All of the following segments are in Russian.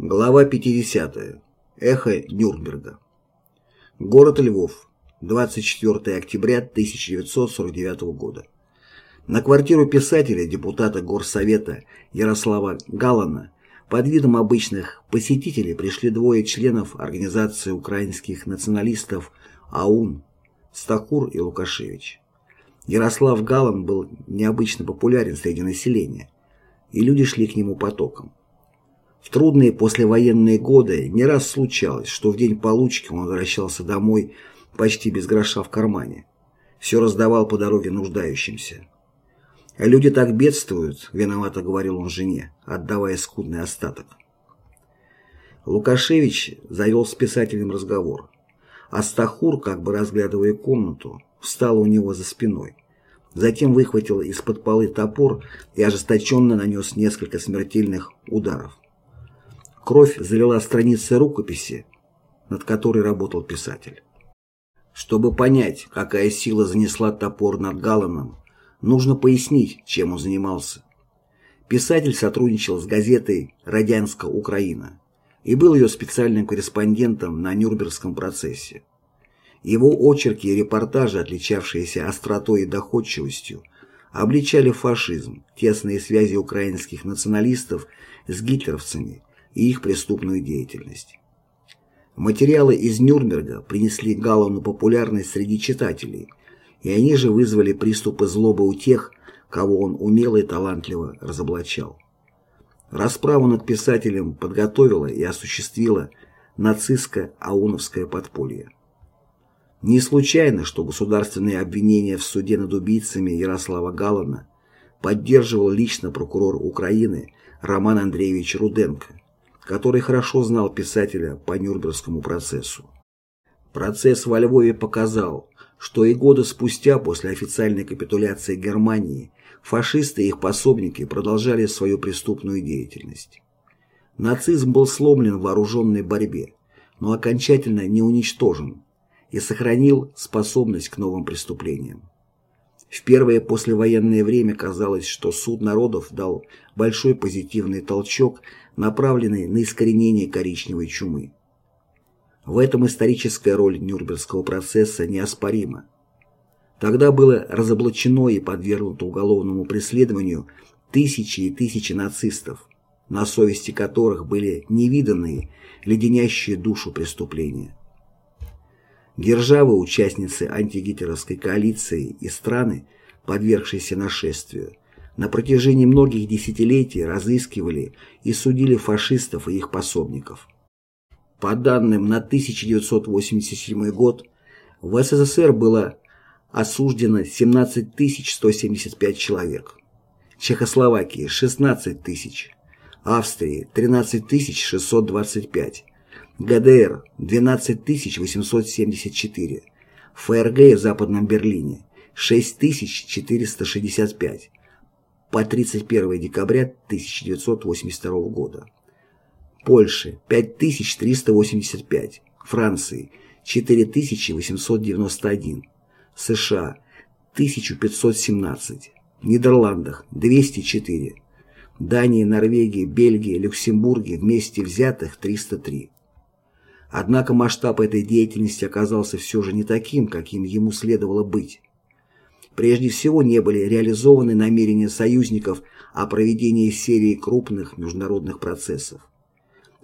Глава 50. Эхо Нюрнберга. Город Львов. 24 октября 1949 года. На квартиру писателя, депутата Горсовета Ярослава Галана под видом обычных посетителей пришли двое членов Организации украинских националистов АУН Стахур и Лукашевич. Ярослав Галан был необычно популярен среди населения, и люди шли к нему потоком. В трудные послевоенные годы не раз случалось, что в день получки он возвращался домой почти без гроша в кармане. Все раздавал по дороге нуждающимся. «А люди так бедствуют», — виновато говорил он жене, отдавая скудный остаток. Лукашевич завел с писателем разговор. Астахур, как бы разглядывая комнату, встал у него за спиной. Затем выхватил из-под полы топор и ожесточенно нанес несколько смертельных ударов. Кровь залила страницы рукописи, над которой работал писатель. Чтобы понять, какая сила занесла топор над Галланом, нужно пояснить, чем он занимался. Писатель сотрудничал с газетой «Радянска Украина» и был ее специальным корреспондентом на Нюрнбергском процессе. Его очерки и репортажи, отличавшиеся остротой и доходчивостью, обличали фашизм, тесные связи украинских националистов с гитлеровцами и их преступную деятельность. Материалы из Нюрнберга принесли Галлану популярность среди читателей, и они же вызвали приступы злобы у тех, кого он умело и талантливо разоблачал. Расправу над писателем подготовила и осуществила нацистско-ауновское подполье. Не случайно, что государственные обвинения в суде над убийцами Ярослава Галлана поддерживал лично прокурор Украины Роман Андреевич Руденко, который хорошо знал писателя по Нюрнбергскому процессу. Процесс во Львове показал, что и годы спустя после официальной капитуляции Германии фашисты и их пособники продолжали свою преступную деятельность. Нацизм был сломлен в вооруженной борьбе, но окончательно не уничтожен и сохранил способность к новым преступлениям. В первое послевоенное время казалось, что суд народов дал большой позитивный толчок, направленный на искоренение коричневой чумы. В этом историческая роль Нюрнбергского процесса неоспорима. Тогда было разоблачено и подвергнуто уголовному преследованию тысячи и тысячи нацистов, на совести которых были невиданные, леденящие душу преступления. Державы, участницы антигитлеровской коалиции и страны, подвергшиеся нашествию, на протяжении многих десятилетий разыскивали и судили фашистов и их пособников. По данным на 1987 год, в СССР было осуждено 17 175 человек, Чехословакии – 16 тысяч, Австрии – 13 625, ГДР – 12 874, ФРГ в Западном Берлине – 6465 по 31 декабря 1982 года. Польши – 5385, Франции – 4891, США – 1517, Нидерландах – 204, Дании, Норвегии, Бельгии, Люксембурге вместе взятых 303. Однако масштаб этой деятельности оказался все же не таким, каким ему следовало быть. Прежде всего не были реализованы намерения союзников о проведении серии крупных международных процессов.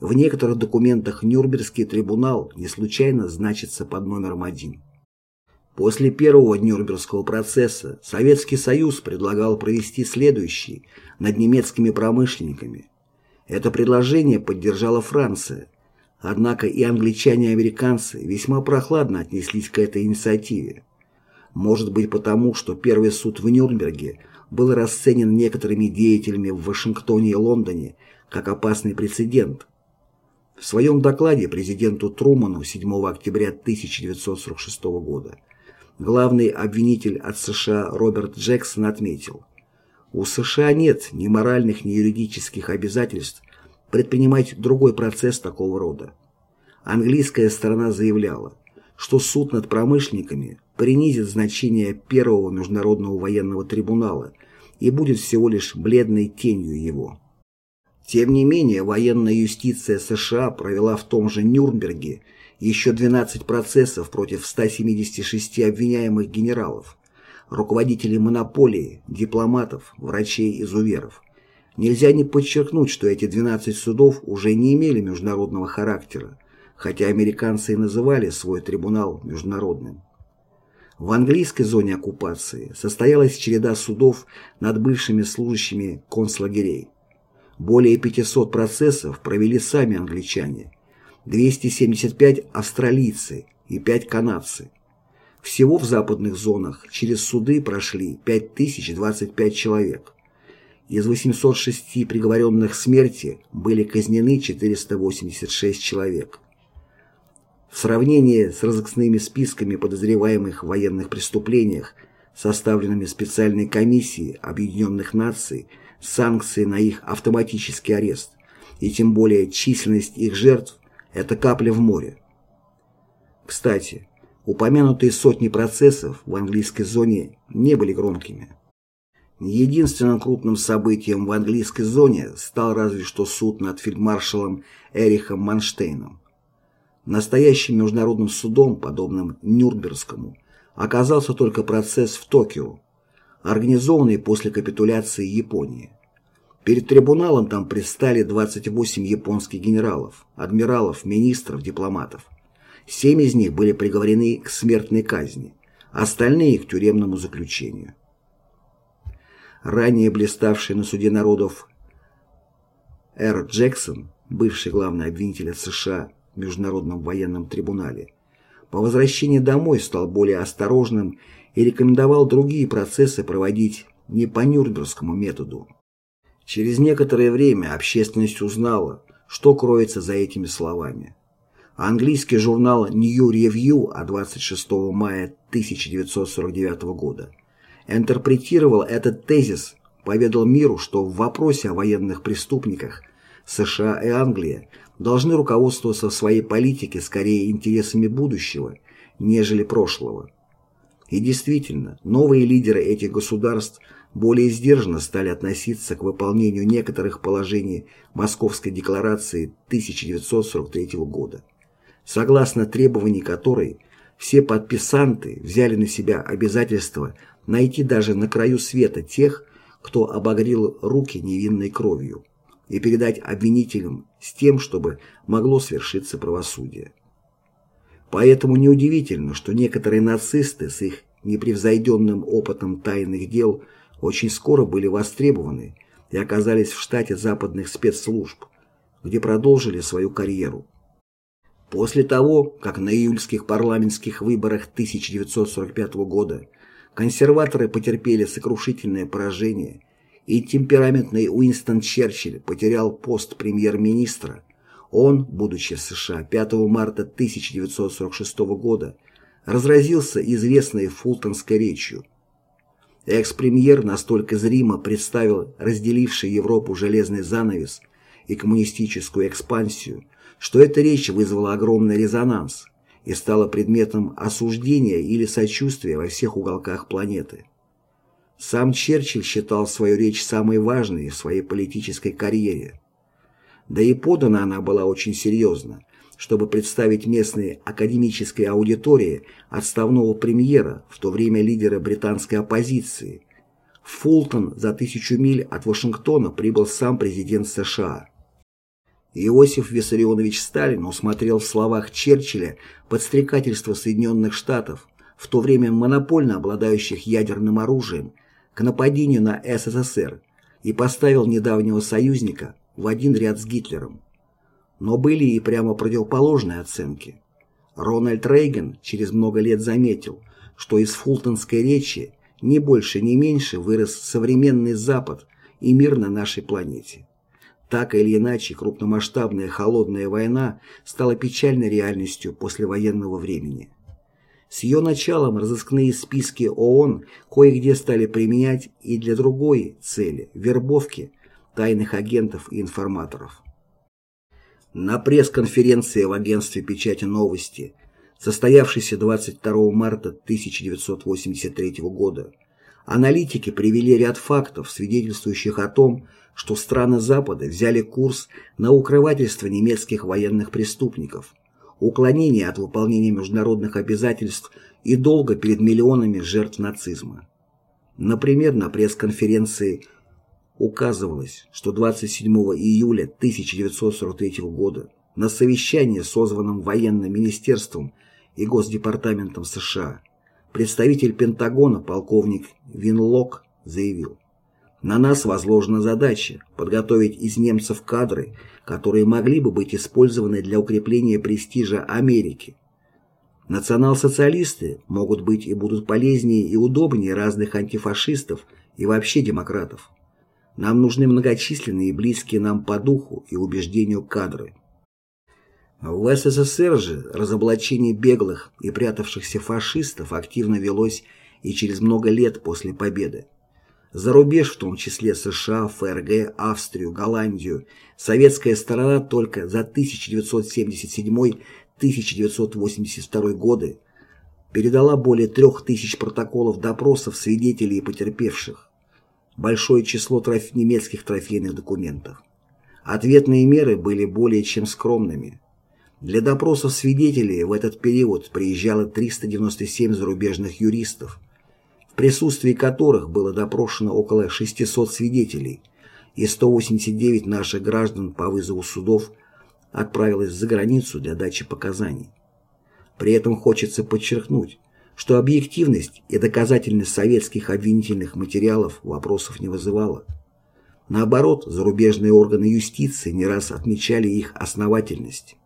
В некоторых документах Нюрнбергский трибунал не случайно значится под номером один. После первого Нюрнбергского процесса Советский Союз предлагал провести следующий над немецкими промышленниками. Это предложение поддержала Франция, Однако и англичане и американцы весьма прохладно отнеслись к этой инициативе. Может быть потому, что первый суд в Нюрнберге был расценен некоторыми деятелями в Вашингтоне и Лондоне как опасный прецедент. В своем докладе президенту Труману 7 октября 1946 года главный обвинитель от США Роберт Джексон отметил, у США нет ни моральных, ни юридических обязательств предпринимать другой процесс такого рода. Английская сторона заявляла, что суд над промышленниками принизит значение Первого международного военного трибунала и будет всего лишь бледной тенью его. Тем не менее, военная юстиция США провела в том же Нюрнберге еще 12 процессов против 176 обвиняемых генералов, руководителей монополии, дипломатов, врачей, изуверов. Нельзя не подчеркнуть, что эти 12 судов уже не имели международного характера, хотя американцы и называли свой трибунал международным. В английской зоне оккупации состоялась череда судов над бывшими служащими концлагерей. Более 500 процессов провели сами англичане, 275 австралийцы и 5 канадцы. Всего в западных зонах через суды прошли 5025 человек. Из 806 приговоренных к смерти были казнены 486 человек. В сравнении с разыскными списками подозреваемых в военных преступлениях, составленными специальной комиссией Объединенных Наций, санкции на их автоматический арест, и тем более численность их жертв – это капля в море. Кстати, упомянутые сотни процессов в английской зоне не были громкими. Единственным крупным событием в английской зоне стал разве что суд над фельдмаршалом Эрихом Манштейном. Настоящим международным судом, подобным Нюрнбергскому, оказался только процесс в Токио, организованный после капитуляции Японии. Перед трибуналом там предстали 28 японских генералов, адмиралов, министров, дипломатов. Семь из них были приговорены к смертной казни, остальные – к тюремному заключению. Ранее блиставший на суде народов Р. Джексон, бывший главный обвинитель США, Международном военном трибунале, по возвращении домой стал более осторожным и рекомендовал другие процессы проводить не по Нюрнбергскому методу. Через некоторое время общественность узнала, что кроется за этими словами. Английский журнал New Review от 26 мая 1949 года интерпретировал этот тезис, поведал миру, что в вопросе о военных преступниках США и Англия должны руководствоваться в своей политике скорее интересами будущего, нежели прошлого. И действительно, новые лидеры этих государств более сдержанно стали относиться к выполнению некоторых положений Московской декларации 1943 года, согласно требований которой все подписанты взяли на себя обязательство найти даже на краю света тех, кто обогрел руки невинной кровью и передать обвинителям с тем, чтобы могло свершиться правосудие. Поэтому неудивительно, что некоторые нацисты с их непревзойденным опытом тайных дел очень скоро были востребованы и оказались в штате западных спецслужб, где продолжили свою карьеру. После того, как на июльских парламентских выборах 1945 года консерваторы потерпели сокрушительное поражение – и темпераментный Уинстон Черчилль потерял пост премьер-министра, он, будучи в США 5 марта 1946 года, разразился известной фултонской речью. Экс-премьер настолько зримо представил разделивший Европу железный занавес и коммунистическую экспансию, что эта речь вызвала огромный резонанс и стала предметом осуждения или сочувствия во всех уголках планеты. Сам Черчилль считал свою речь самой важной в своей политической карьере. Да и подана она была очень серьезно, чтобы представить местной академической аудитории отставного премьера, в то время лидера британской оппозиции. Фултон за тысячу миль от Вашингтона прибыл сам президент США. Иосиф Виссарионович Сталин усмотрел в словах Черчилля подстрекательство Соединенных Штатов, в то время монопольно обладающих ядерным оружием, к нападению на СССР и поставил недавнего союзника в один ряд с Гитлером. Но были и прямо противоположные оценки. Рональд Рейган через много лет заметил, что из фултонской речи ни больше, ни меньше вырос современный Запад и мир на нашей планете. Так или иначе, крупномасштабная холодная война стала печальной реальностью послевоенного времени. С ее началом разыскные списки ООН кое-где стали применять и для другой цели – вербовки тайных агентов и информаторов. На пресс-конференции в агентстве печати новости, состоявшейся 22 марта 1983 года, Аналитики привели ряд фактов, свидетельствующих о том, что страны Запада взяли курс на укрывательство немецких военных преступников, уклонение от выполнения международных обязательств и долга перед миллионами жертв нацизма. Например, на пресс-конференции указывалось, что 27 июля 1943 года на совещании, созванном военным министерством и Госдепартаментом США, представитель Пентагона полковник Винлок заявил, «На нас возложена задача подготовить из немцев кадры, которые могли бы быть использованы для укрепления престижа Америки. Национал-социалисты могут быть и будут полезнее и удобнее разных антифашистов и вообще демократов. Нам нужны многочисленные и близкие нам по духу и убеждению кадры. В СССР же разоблачение беглых и прятавшихся фашистов активно велось и через много лет после победы. За рубеж, в том числе США, ФРГ, Австрию, Голландию, советская сторона только за 1977-1982 годы передала более трех тысяч протоколов допросов свидетелей и потерпевших большое число троф... немецких трофейных документов. Ответные меры были более чем скромными. Для допросов свидетелей в этот период приезжало 397 зарубежных юристов, присутствии которых было допрошено около 600 свидетелей, и 189 наших граждан по вызову судов отправилось за границу для дачи показаний. При этом хочется подчеркнуть, что объективность и доказательность советских обвинительных материалов вопросов не вызывала. Наоборот, зарубежные органы юстиции не раз отмечали их основательность.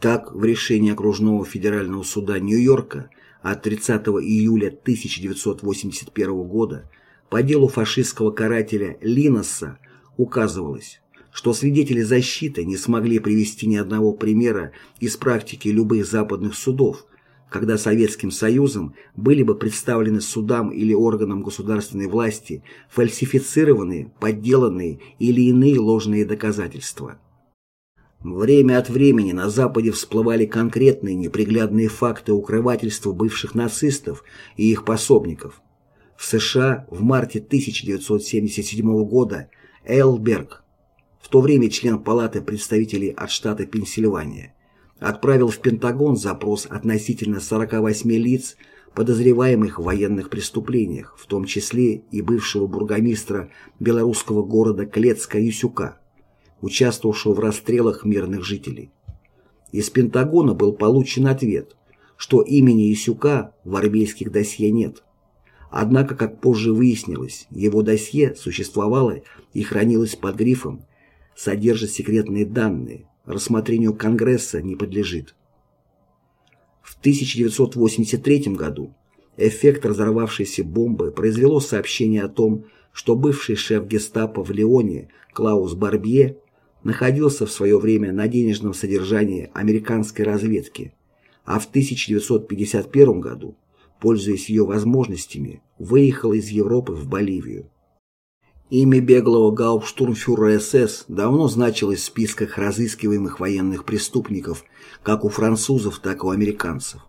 Так, в решении окружного федерального суда Нью-Йорка от 30 июля 1981 года по делу фашистского карателя Линоса указывалось, что свидетели защиты не смогли привести ни одного примера из практики любых западных судов, когда Советским Союзом были бы представлены судам или органам государственной власти фальсифицированные, подделанные или иные ложные доказательства. Время от времени на Западе всплывали конкретные неприглядные факты укрывательства бывших нацистов и их пособников. В США в марте 1977 года Элберг, в то время член Палаты представителей от штата Пенсильвания, отправил в Пентагон запрос относительно 48 лиц, подозреваемых в военных преступлениях, в том числе и бывшего бургомистра белорусского города Клецка-Юсюка, участвовавшего в расстрелах мирных жителей. Из Пентагона был получен ответ, что имени Юсюка в армейских досье нет. Однако, как позже выяснилось, его досье существовало и хранилось под грифом «Содержит секретные данные, рассмотрению Конгресса не подлежит. В 1983 году эффект разорвавшейся бомбы произвело сообщение о том, что бывший шеф гестапо в Лионе Клаус Барбье находился в свое время на денежном содержании американской разведки, а в 1951 году, пользуясь ее возможностями, выехал из Европы в Боливию. Имя беглого гауптштурмфюрера СС давно значилось в списках разыскиваемых военных преступников как у французов, так и у американцев.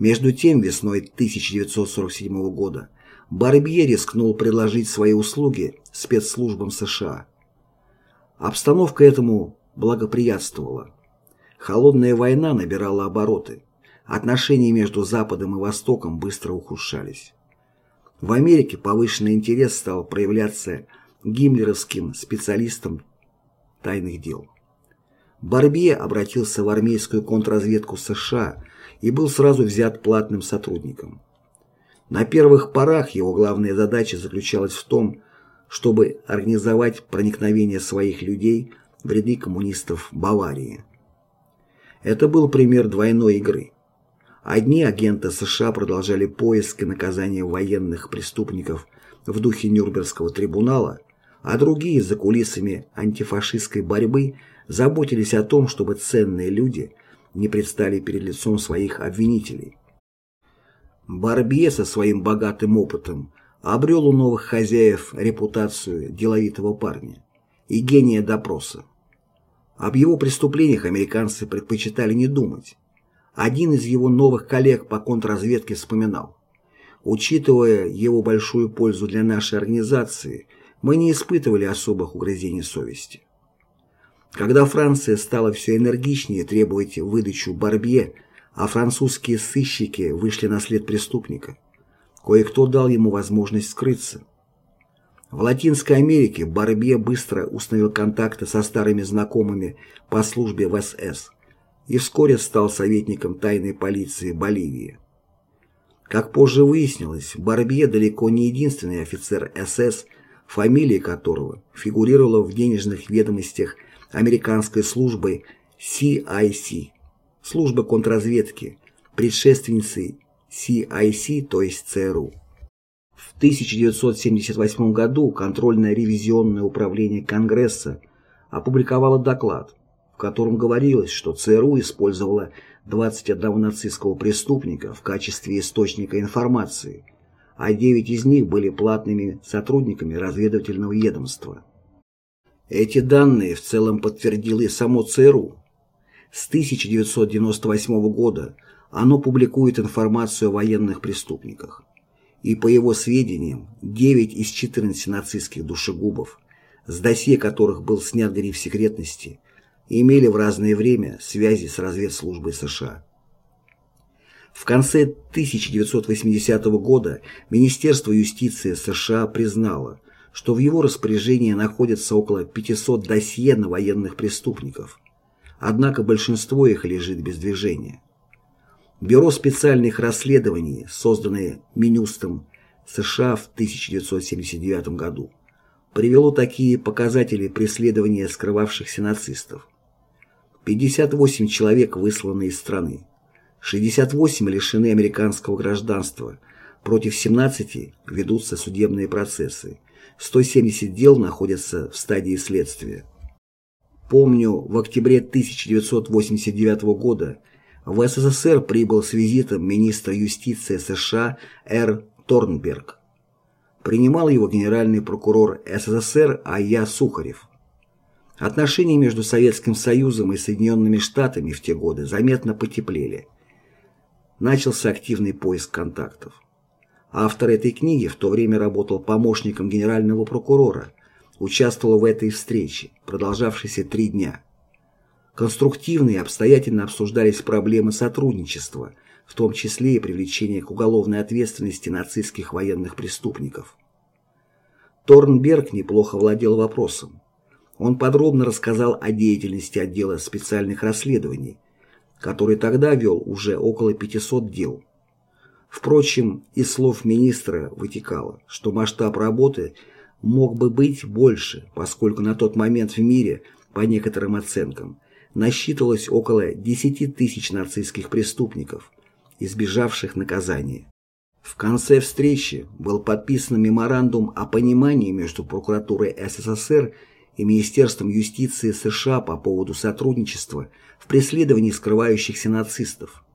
Между тем, весной 1947 года Барбье рискнул предложить свои услуги спецслужбам США. Обстановка этому благоприятствовала. Холодная война набирала обороты. Отношения между Западом и Востоком быстро ухудшались. В Америке повышенный интерес стал проявляться гиммлеровским специалистам тайных дел. Барбье обратился в армейскую контрразведку США и был сразу взят платным сотрудником. На первых порах его главная задача заключалась в том, чтобы организовать проникновение своих людей в ряды коммунистов Баварии. Это был пример двойной игры. Одни агенты США продолжали поиск и наказание военных преступников в духе Нюрнбергского трибунала, а другие за кулисами антифашистской борьбы заботились о том, чтобы ценные люди не предстали перед лицом своих обвинителей. Барбье со своим богатым опытом обрел у новых хозяев репутацию деловитого парня и гения допроса. Об его преступлениях американцы предпочитали не думать. Один из его новых коллег по контрразведке вспоминал. Учитывая его большую пользу для нашей организации, мы не испытывали особых угрызений совести. Когда Франция стала все энергичнее требовать выдачу Барбье, а французские сыщики вышли на след преступника, кое-кто дал ему возможность скрыться. В Латинской Америке Барбье быстро установил контакты со старыми знакомыми по службе в СС и вскоре стал советником тайной полиции Боливии. Как позже выяснилось, Барбье далеко не единственный офицер СС, фамилия которого фигурировала в денежных ведомостях американской службы CIC, службы контрразведки, предшественницы CIC, то есть ЦРУ. В 1978 году контрольно-ревизионное управление Конгресса опубликовало доклад, в котором говорилось, что ЦРУ использовала 21 нацистского преступника в качестве источника информации, а 9 из них были платными сотрудниками разведывательного ведомства. Эти данные в целом подтвердило и само ЦРУ. С 1998 года оно публикует информацию о военных преступниках. И по его сведениям, 9 из 14 нацистских душегубов, с досье которых был снят гриф секретности, имели в разное время связи с разведслужбой США. В конце 1980 года Министерство юстиции США признало, что в его распоряжении находится около 500 досье на военных преступников, однако большинство их лежит без движения. Бюро специальных расследований, созданное Минюстом США в 1979 году, привело такие показатели преследования скрывавшихся нацистов. 58 человек высланы из страны. 68 лишены американского гражданства. Против 17 ведутся судебные процессы. 170 дел находятся в стадии следствия. Помню, в октябре 1989 года в СССР прибыл с визитом министр юстиции США Р. Торнберг. Принимал его генеральный прокурор СССР А.Я. Сухарев. Отношения между Советским Союзом и Соединенными Штатами в те годы заметно потеплели. Начался активный поиск контактов. Автор этой книги в то время работал помощником генерального прокурора, участвовал в этой встрече, продолжавшейся три дня. Конструктивно и обстоятельно обсуждались проблемы сотрудничества, в том числе и привлечение к уголовной ответственности нацистских военных преступников. Торнберг неплохо владел вопросом. Он подробно рассказал о деятельности отдела специальных расследований, который тогда вел уже около 500 дел. Впрочем, из слов министра вытекало, что масштаб работы мог бы быть больше, поскольку на тот момент в мире, по некоторым оценкам, насчитывалось около 10 тысяч нацистских преступников, избежавших наказания. В конце встречи был подписан меморандум о понимании между прокуратурой СССР и Министерством юстиции США по поводу сотрудничества в преследовании скрывающихся нацистов.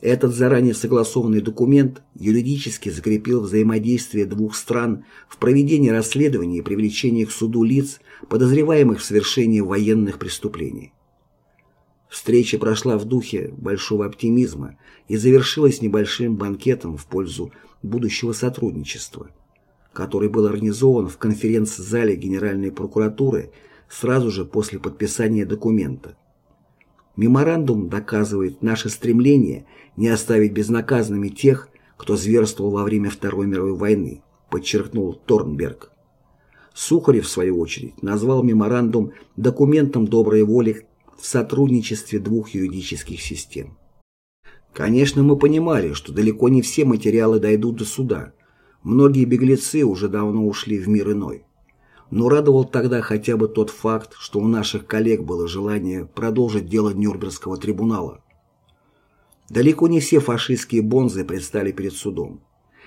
Этот заранее согласованный документ юридически закрепил взаимодействие двух стран в проведении расследований и привлечении к суду лиц, подозреваемых в совершении военных преступлений. Встреча прошла в духе большого оптимизма и завершилась небольшим банкетом в пользу будущего сотрудничества – который был организован в конференц-зале Генеральной прокуратуры сразу же после подписания документа. Меморандум доказывает наше стремление не оставить безнаказанными тех, кто зверствовал во время Второй мировой войны, подчеркнул Торнберг. Сухарев, в свою очередь, назвал меморандум документом доброй воли в сотрудничестве двух юридических систем. Конечно, мы понимали, что далеко не все материалы дойдут до суда, Многие беглецы уже давно ушли в мир иной. Но радовал тогда хотя бы тот факт, что у наших коллег было желание продолжить дело Нюрнбергского трибунала. Далеко не все фашистские бонзы предстали перед судом.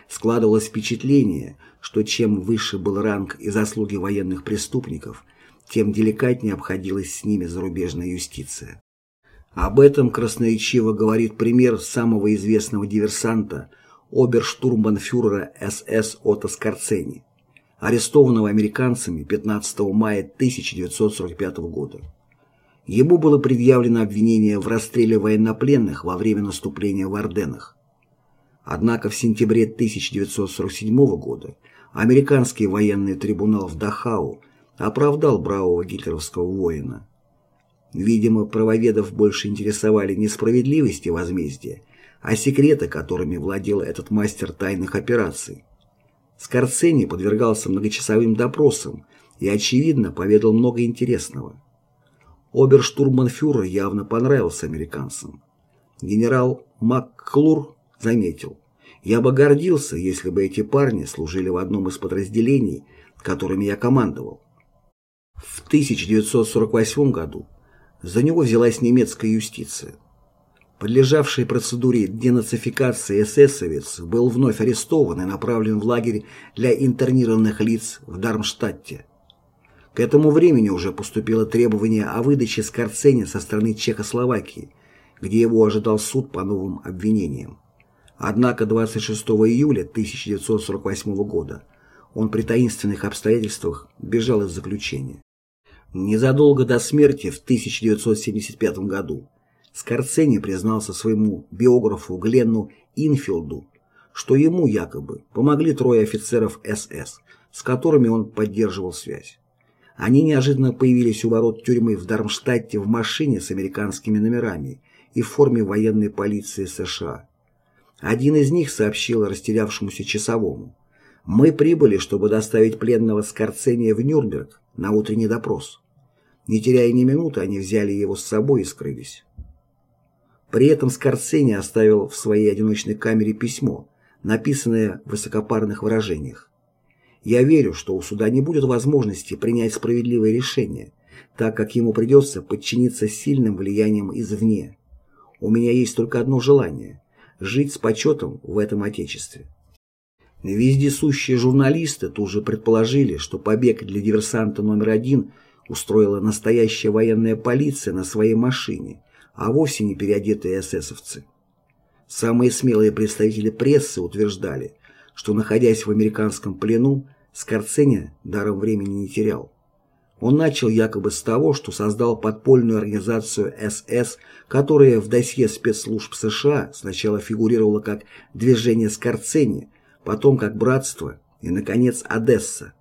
Складывалось впечатление, что чем выше был ранг и заслуги военных преступников, тем деликатнее обходилась с ними зарубежная юстиция. Об этом красноречиво говорит пример самого известного диверсанта – оберштурмбанфюрера СС Отто Скорцени, арестованного американцами 15 мая 1945 года. Ему было предъявлено обвинение в расстреле военнопленных во время наступления в Орденах. Однако в сентябре 1947 года американский военный трибунал в Дахау оправдал бравого гитлеровского воина. Видимо, правоведов больше интересовали не справедливость и возмездие, а секреты, которыми владел этот мастер тайных операций. Скорцени подвергался многочасовым допросам и, очевидно, поведал много интересного. Оберштурманфюрер явно понравился американцам. Генерал МакКлур заметил, «Я бы гордился, если бы эти парни служили в одном из подразделений, которыми я командовал». В 1948 году за него взялась немецкая юстиция. Подлежавший процедуре денацификации эсэсовец был вновь арестован и направлен в лагерь для интернированных лиц в Дармштадте. К этому времени уже поступило требование о выдаче Скорцени со стороны Чехословакии, где его ожидал суд по новым обвинениям. Однако 26 июля 1948 года он при таинственных обстоятельствах бежал из заключения. Незадолго до смерти в 1975 году Скорцени признался своему биографу Гленну Инфилду, что ему якобы помогли трое офицеров СС, с которыми он поддерживал связь. Они неожиданно появились у ворот тюрьмы в Дармштадте в машине с американскими номерами и в форме военной полиции США. Один из них сообщил растерявшемуся часовому. «Мы прибыли, чтобы доставить пленного Скорцения в Нюрнберг на утренний допрос». Не теряя ни минуты, они взяли его с собой и скрылись. При этом Скорцени оставил в своей одиночной камере письмо, написанное в высокопарных выражениях. «Я верю, что у суда не будет возможности принять справедливое решение, так как ему придется подчиниться сильным влияниям извне. У меня есть только одно желание – жить с почетом в этом Отечестве». Вездесущие журналисты тут же предположили, что побег для диверсанта номер один устроила настоящая военная полиция на своей машине – а вовсе не переодетые эсэсовцы. Самые смелые представители прессы утверждали, что, находясь в американском плену, Скорценя даром времени не терял. Он начал якобы с того, что создал подпольную организацию СС, которая в досье спецслужб США сначала фигурировала как «Движение Скорцени», потом как «Братство» и, наконец, «Одесса».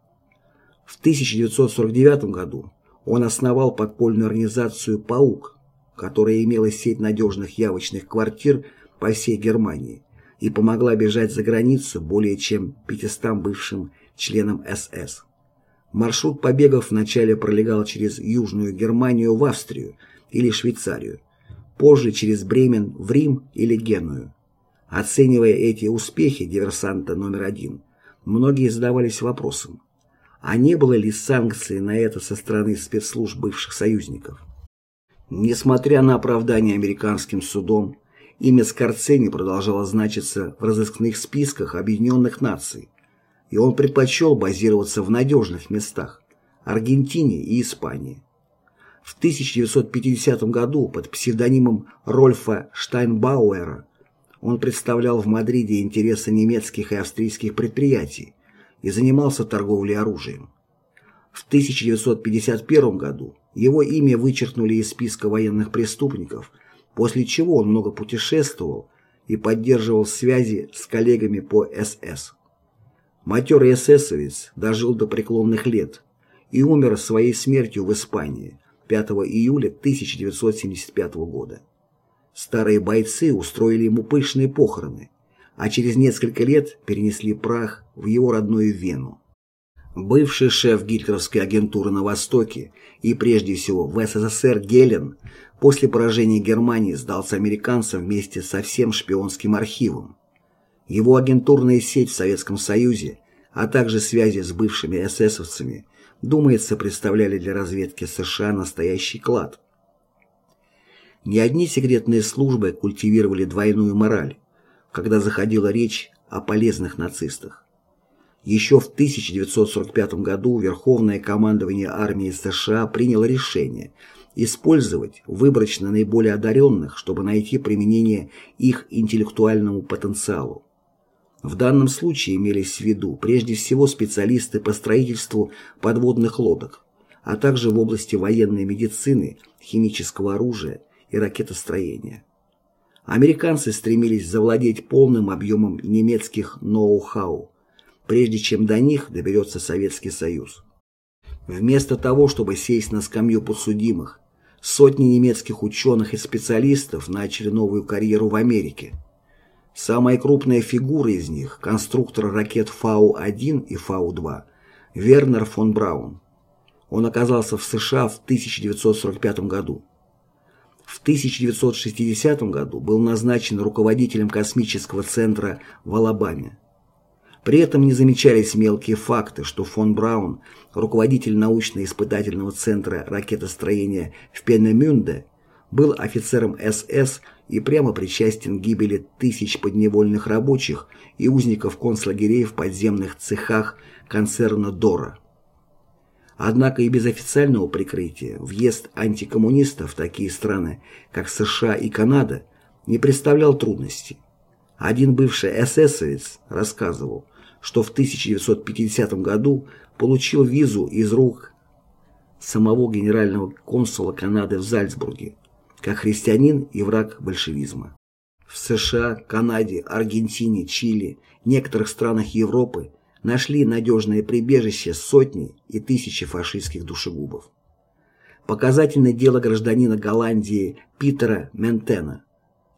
В 1949 году он основал подпольную организацию «Паук», которая имела сеть надежных явочных квартир по всей Германии и помогла бежать за границу более чем 500 бывшим членам СС. Маршрут побегов вначале пролегал через Южную Германию в Австрию или Швейцарию, позже через Бремен в Рим или Геную. Оценивая эти успехи диверсанта номер один, многие задавались вопросом, а не было ли санкций на это со стороны спецслужб бывших союзников? Несмотря на оправдание американским судом, имя Скорцени продолжало значиться в разыскных списках Объединенных Наций, и он предпочел базироваться в надежных местах – Аргентине и Испании. В 1950 году под псевдонимом Рольфа Штайнбауэра он представлял в Мадриде интересы немецких и австрийских предприятий и занимался торговлей оружием. В 1951 году его имя вычеркнули из списка военных преступников, после чего он много путешествовал и поддерживал связи с коллегами по СС. Матерый эсэсовец дожил до преклонных лет и умер своей смертью в Испании 5 июля 1975 года. Старые бойцы устроили ему пышные похороны, а через несколько лет перенесли прах в его родную Вену. Бывший шеф гитлеровской агентуры на Востоке и прежде всего в СССР Гелен после поражения Германии сдался американцам вместе со всем шпионским архивом. Его агентурная сеть в Советском Союзе, а также связи с бывшими эсэсовцами, думается, представляли для разведки США настоящий клад. Не одни секретные службы культивировали двойную мораль, когда заходила речь о полезных нацистах. Еще в 1945 году Верховное командование армии США приняло решение использовать выборочно наиболее одаренных, чтобы найти применение их интеллектуальному потенциалу. В данном случае имелись в виду прежде всего специалисты по строительству подводных лодок, а также в области военной медицины, химического оружия и ракетостроения. Американцы стремились завладеть полным объемом немецких ноу-хау, прежде чем до них доберется Советский Союз. Вместо того, чтобы сесть на скамью подсудимых, сотни немецких ученых и специалистов начали новую карьеру в Америке. Самая крупная фигура из них – конструктор ракет Фау-1 и Фау-2 Вернер фон Браун. Он оказался в США в 1945 году. В 1960 году был назначен руководителем космического центра в Алабаме. При этом не замечались мелкие факты, что фон Браун, руководитель научно-испытательного центра ракетостроения в Пенемюнде, был офицером СС и прямо причастен к гибели тысяч подневольных рабочих и узников концлагерей в подземных цехах концерна Дора. Однако и без официального прикрытия въезд антикоммунистов в такие страны, как США и Канада, не представлял трудностей. Один бывший эсэсовец рассказывал, что в 1950 году получил визу из рук самого генерального консула Канады в Зальцбурге, как христианин и враг большевизма. В США, Канаде, Аргентине, Чили, некоторых странах Европы нашли надежное прибежище сотни и тысячи фашистских душегубов. Показательное дело гражданина Голландии Питера Ментена,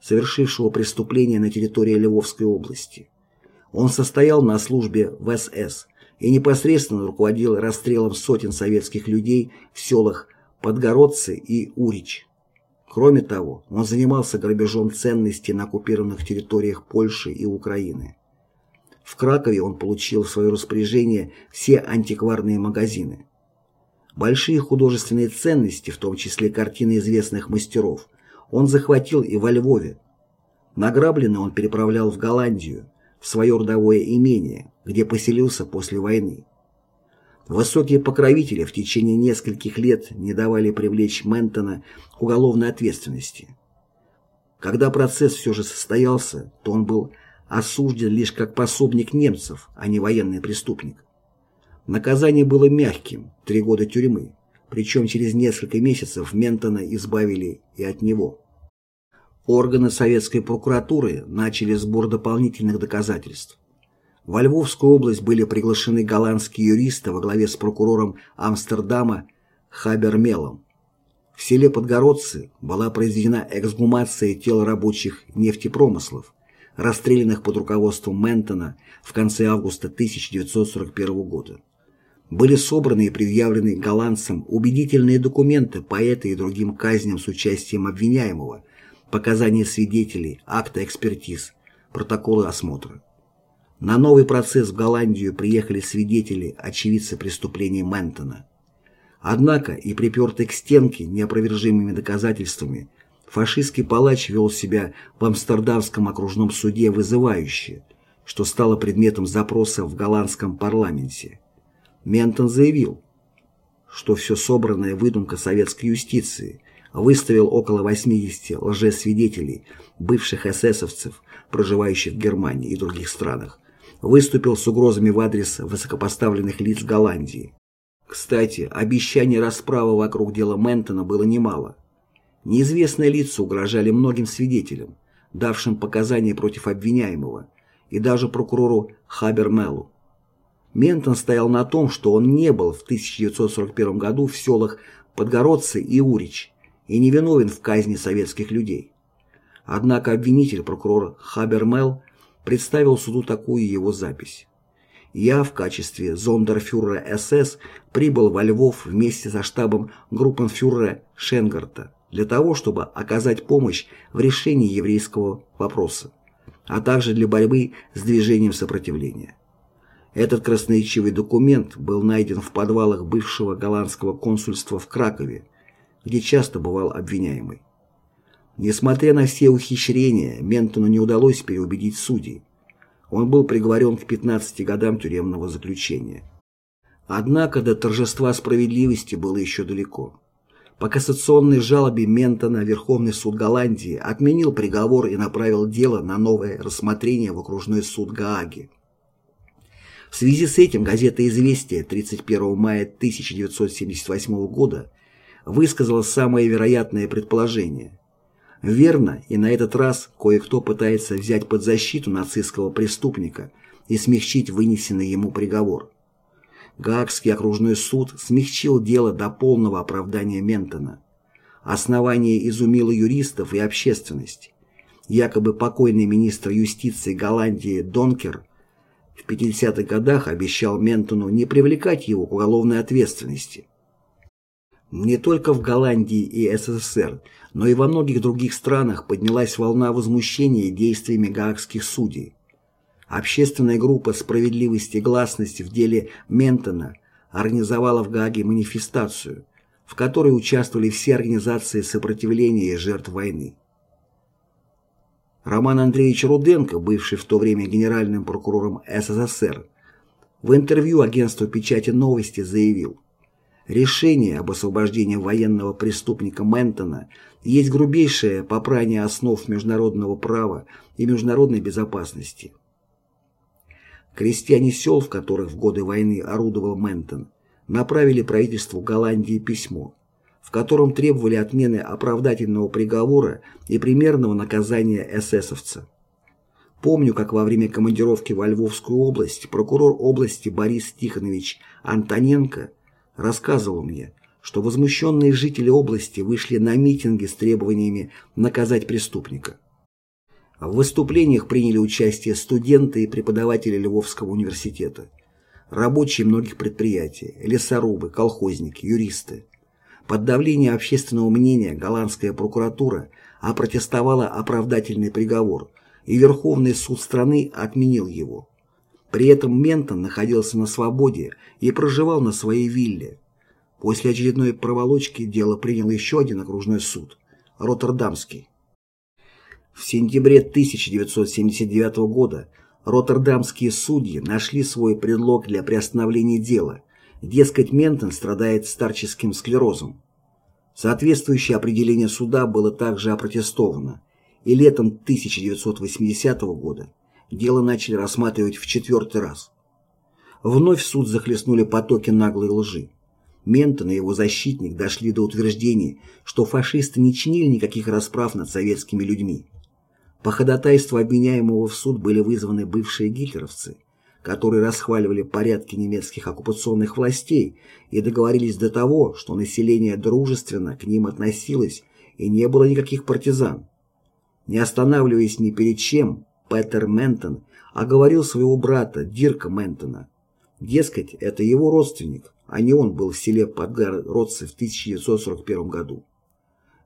совершившего преступление на территории Львовской области. Он состоял на службе в СС и непосредственно руководил расстрелом сотен советских людей в селах Подгородцы и Урич. Кроме того, он занимался грабежом ценностей на оккупированных территориях Польши и Украины. В Кракове он получил в свое распоряжение все антикварные магазины. Большие художественные ценности, в том числе картины известных мастеров, он захватил и во Львове. Награбленное он переправлял в Голландию, в свое родовое имение, где поселился после войны. Высокие покровители в течение нескольких лет не давали привлечь Ментона к уголовной ответственности. Когда процесс все же состоялся, то он был осужден лишь как пособник немцев, а не военный преступник. Наказание было мягким – три года тюрьмы, причем через несколько месяцев Ментона избавили и от него. Органы советской прокуратуры начали сбор дополнительных доказательств. Во Львовскую область были приглашены голландские юристы во главе с прокурором Амстердама Хабермелом. В селе Подгородцы была произведена эксгумация тел рабочих нефтепромыслов, расстрелянных под руководством Ментона в конце августа 1941 года. Были собраны и предъявлены голландцам убедительные документы по этой и другим казням с участием обвиняемого, показания свидетелей, акты экспертиз, протоколы осмотра. На новый процесс в Голландию приехали свидетели, очевидцы преступления Ментона. Однако и припертый к стенке неопровержимыми доказательствами фашистский палач вел себя в Амстердамском окружном суде вызывающе, что стало предметом запроса в голландском парламенте. Ментон заявил, что все собранное выдумка советской юстиции, выставил около 80 лжесвидетелей, бывших эсэсовцев, проживающих в Германии и других странах, выступил с угрозами в адрес высокопоставленных лиц Голландии. Кстати, обещаний расправы вокруг дела Ментона было немало. Неизвестные лица угрожали многим свидетелям, давшим показания против обвиняемого, и даже прокурору Хабермелу. Ментон стоял на том, что он не был в 1941 году в селах Подгородцы и Урич и не виновен в казни советских людей. Однако обвинитель, прокурор Хабермел, представил суду такую его запись. Я в качестве зондерфюрера СС прибыл во Львов вместе со штабом группенфюрера Шенгарта для того, чтобы оказать помощь в решении еврейского вопроса, а также для борьбы с движением сопротивления. Этот красноречивый документ был найден в подвалах бывшего голландского консульства в Кракове, где часто бывал обвиняемый. Несмотря на все ухищрения, Ментону не удалось переубедить судей. Он был приговорен к 15 годам тюремного заключения. Однако до торжества справедливости было еще далеко. По кассационной жалобе Ментона Верховный суд Голландии отменил приговор и направил дело на новое рассмотрение в окружной суд Гааги. В связи с этим газета «Известия» 31 мая 1978 года высказала самое вероятное предположение. Верно, и на этот раз кое-кто пытается взять под защиту нацистского преступника и смягчить вынесенный ему приговор. Гаагский окружной суд смягчил дело до полного оправдания Ментона. Основание изумило юристов и общественность. Якобы покойный министр юстиции Голландии Донкер в 50-х годах обещал Ментону не привлекать его к уголовной ответственности. Не только в Голландии и СССР, но и во многих других странах поднялась волна возмущения действиями гаагских судей. Общественная группа «Справедливость и гласность» в деле Ментона организовала в Гааге манифестацию, в которой участвовали все организации сопротивления и жертв войны. Роман Андреевич Руденко, бывший в то время генеральным прокурором СССР, в интервью агентству печати новости заявил, Решение об освобождении военного преступника Ментона есть грубейшее попрание основ международного права и международной безопасности. Крестьяне сел, в которых в годы войны орудовал Ментон, направили правительству Голландии письмо, в котором требовали отмены оправдательного приговора и примерного наказания эсэсовца. Помню, как во время командировки во Львовскую область прокурор области Борис Тихонович Антоненко – рассказывал мне, что возмущенные жители области вышли на митинги с требованиями наказать преступника. В выступлениях приняли участие студенты и преподаватели Львовского университета, рабочие многих предприятий, лесорубы, колхозники, юристы. Под давлением общественного мнения голландская прокуратура опротестовала оправдательный приговор, и Верховный суд страны отменил его. При этом Ментон находился на свободе и проживал на своей вилле. После очередной проволочки дело принял еще один окружной суд – Роттердамский. В сентябре 1979 года роттердамские судьи нашли свой предлог для приостановления дела. Дескать, Ментон страдает старческим склерозом. Соответствующее определение суда было также опротестовано, и летом 1980 года дело начали рассматривать в четвертый раз. Вновь суд захлестнули потоки наглой лжи. Ментон и его защитник дошли до утверждений, что фашисты не чинили никаких расправ над советскими людьми. По ходатайству обвиняемого в суд были вызваны бывшие гитлеровцы, которые расхваливали порядки немецких оккупационных властей и договорились до того, что население дружественно к ним относилось и не было никаких партизан. Не останавливаясь ни перед чем, Петер Ментон оговорил своего брата Дирка Ментона. Дескать, это его родственник, а не он был в селе Подгородце в 1941 году.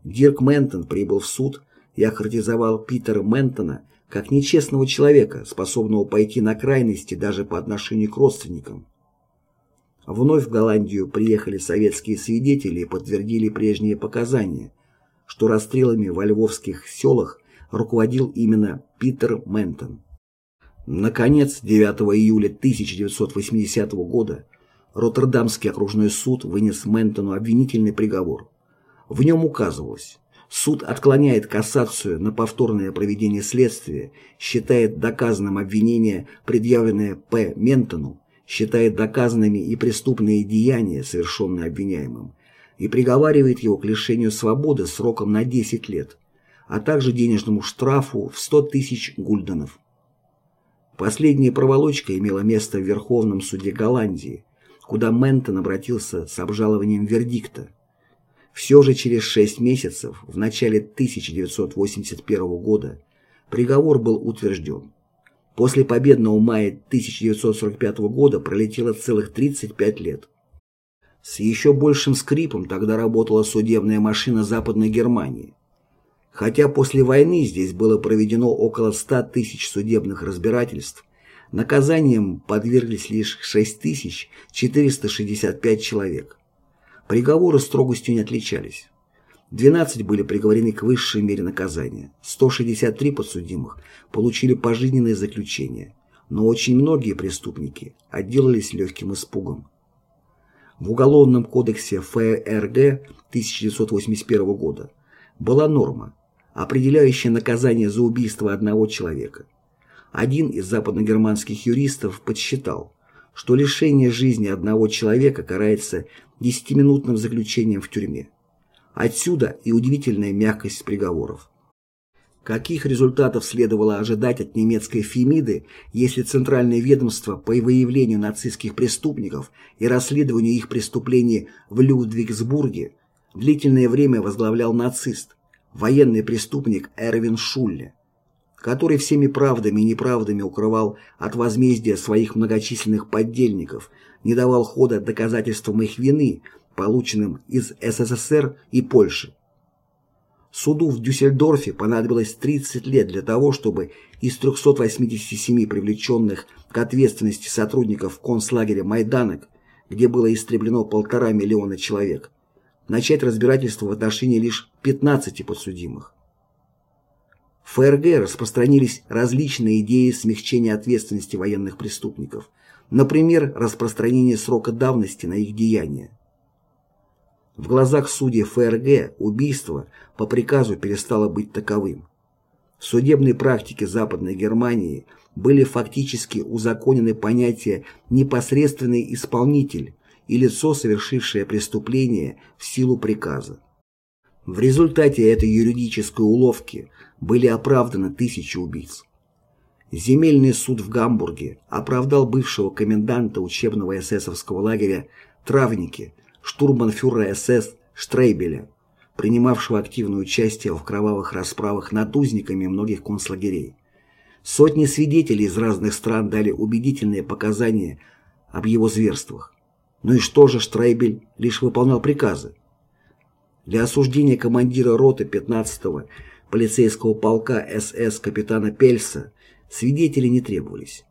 Дирк Ментон прибыл в суд и охарактеризовал Питера Ментона как нечестного человека, способного пойти на крайности даже по отношению к родственникам. Вновь в Голландию приехали советские свидетели и подтвердили прежние показания, что расстрелами во львовских селах руководил именно Питер Ментон. Наконец, 9 июля 1980 года Роттердамский окружной суд вынес Ментону обвинительный приговор. В нем указывалось, суд отклоняет кассацию на повторное проведение следствия, считает доказанным обвинение, предъявленное П. Ментону, считает доказанными и преступные деяния, совершенные обвиняемым, и приговаривает его к лишению свободы сроком на 10 лет а также денежному штрафу в 100 тысяч гульденов. Последняя проволочка имела место в Верховном суде Голландии, куда Ментон обратился с обжалованием вердикта. Все же через шесть месяцев, в начале 1981 года, приговор был утвержден. После победного мая 1945 года пролетело целых 35 лет. С еще большим скрипом тогда работала судебная машина Западной Германии. Хотя после войны здесь было проведено около 100 тысяч судебных разбирательств, наказанием подверглись лишь 6465 человек. Приговоры строгостью не отличались. 12 были приговорены к высшей мере наказания, 163 подсудимых получили пожизненное заключение, но очень многие преступники отделались легким испугом. В Уголовном кодексе ФРГ 1981 года была норма, определяющее наказание за убийство одного человека. Один из западногерманских юристов подсчитал, что лишение жизни одного человека карается десятиминутным заключением в тюрьме. Отсюда и удивительная мягкость приговоров. Каких результатов следовало ожидать от немецкой Фемиды, если Центральное ведомство по выявлению нацистских преступников и расследованию их преступлений в Людвигсбурге длительное время возглавлял нацист, военный преступник Эрвин Шулле, который всеми правдами и неправдами укрывал от возмездия своих многочисленных поддельников, не давал хода доказательствам их вины, полученным из СССР и Польши. Суду в Дюссельдорфе понадобилось 30 лет для того, чтобы из 387 привлеченных к ответственности сотрудников концлагеря Майданок, где было истреблено полтора миллиона человек, начать разбирательство в отношении лишь 15 подсудимых. В ФРГ распространились различные идеи смягчения ответственности военных преступников, например, распространение срока давности на их деяния. В глазах судей ФРГ убийство по приказу перестало быть таковым. В судебной практике Западной Германии были фактически узаконены понятия «непосредственный исполнитель» и лицо, совершившее преступление в силу приказа. В результате этой юридической уловки были оправданы тысячи убийц. Земельный суд в Гамбурге оправдал бывшего коменданта учебного эсэсовского лагеря Травники – штурманфюрера СС Штрейбеля, принимавшего активное участие в кровавых расправах над узниками многих концлагерей. Сотни свидетелей из разных стран дали убедительные показания об его зверствах. Ну и что же Штрейбель лишь выполнял приказы? Для осуждения командира роты 15-го полицейского полка СС капитана Пельса свидетели не требовались.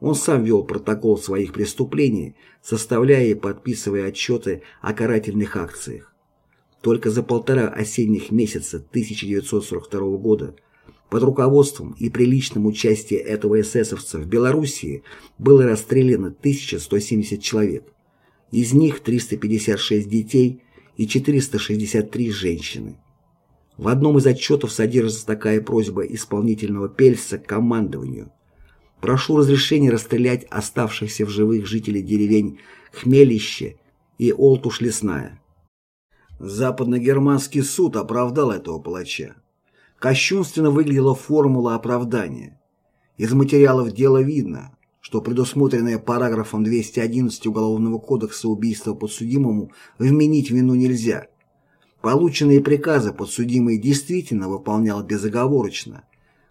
Он сам вел протокол своих преступлений, составляя и подписывая отчеты о карательных акциях. Только за полтора осенних месяца 1942 года под руководством и при личном участии этого эсэсовца в Белоруссии было расстреляно 1170 человек. Из них 356 детей и 463 женщины. В одном из отчетов содержится такая просьба исполнительного Пельса к командованию – Прошу разрешения расстрелять оставшихся в живых жителей деревень Хмелище и Олтуш-Лесная. Западногерманский суд оправдал этого палача. Кощунственно выглядела формула оправдания. Из материалов дела видно, что предусмотренное параграфом 211 Уголовного кодекса убийства подсудимому вменить вину нельзя. Полученные приказы подсудимый действительно выполнял безоговорочно,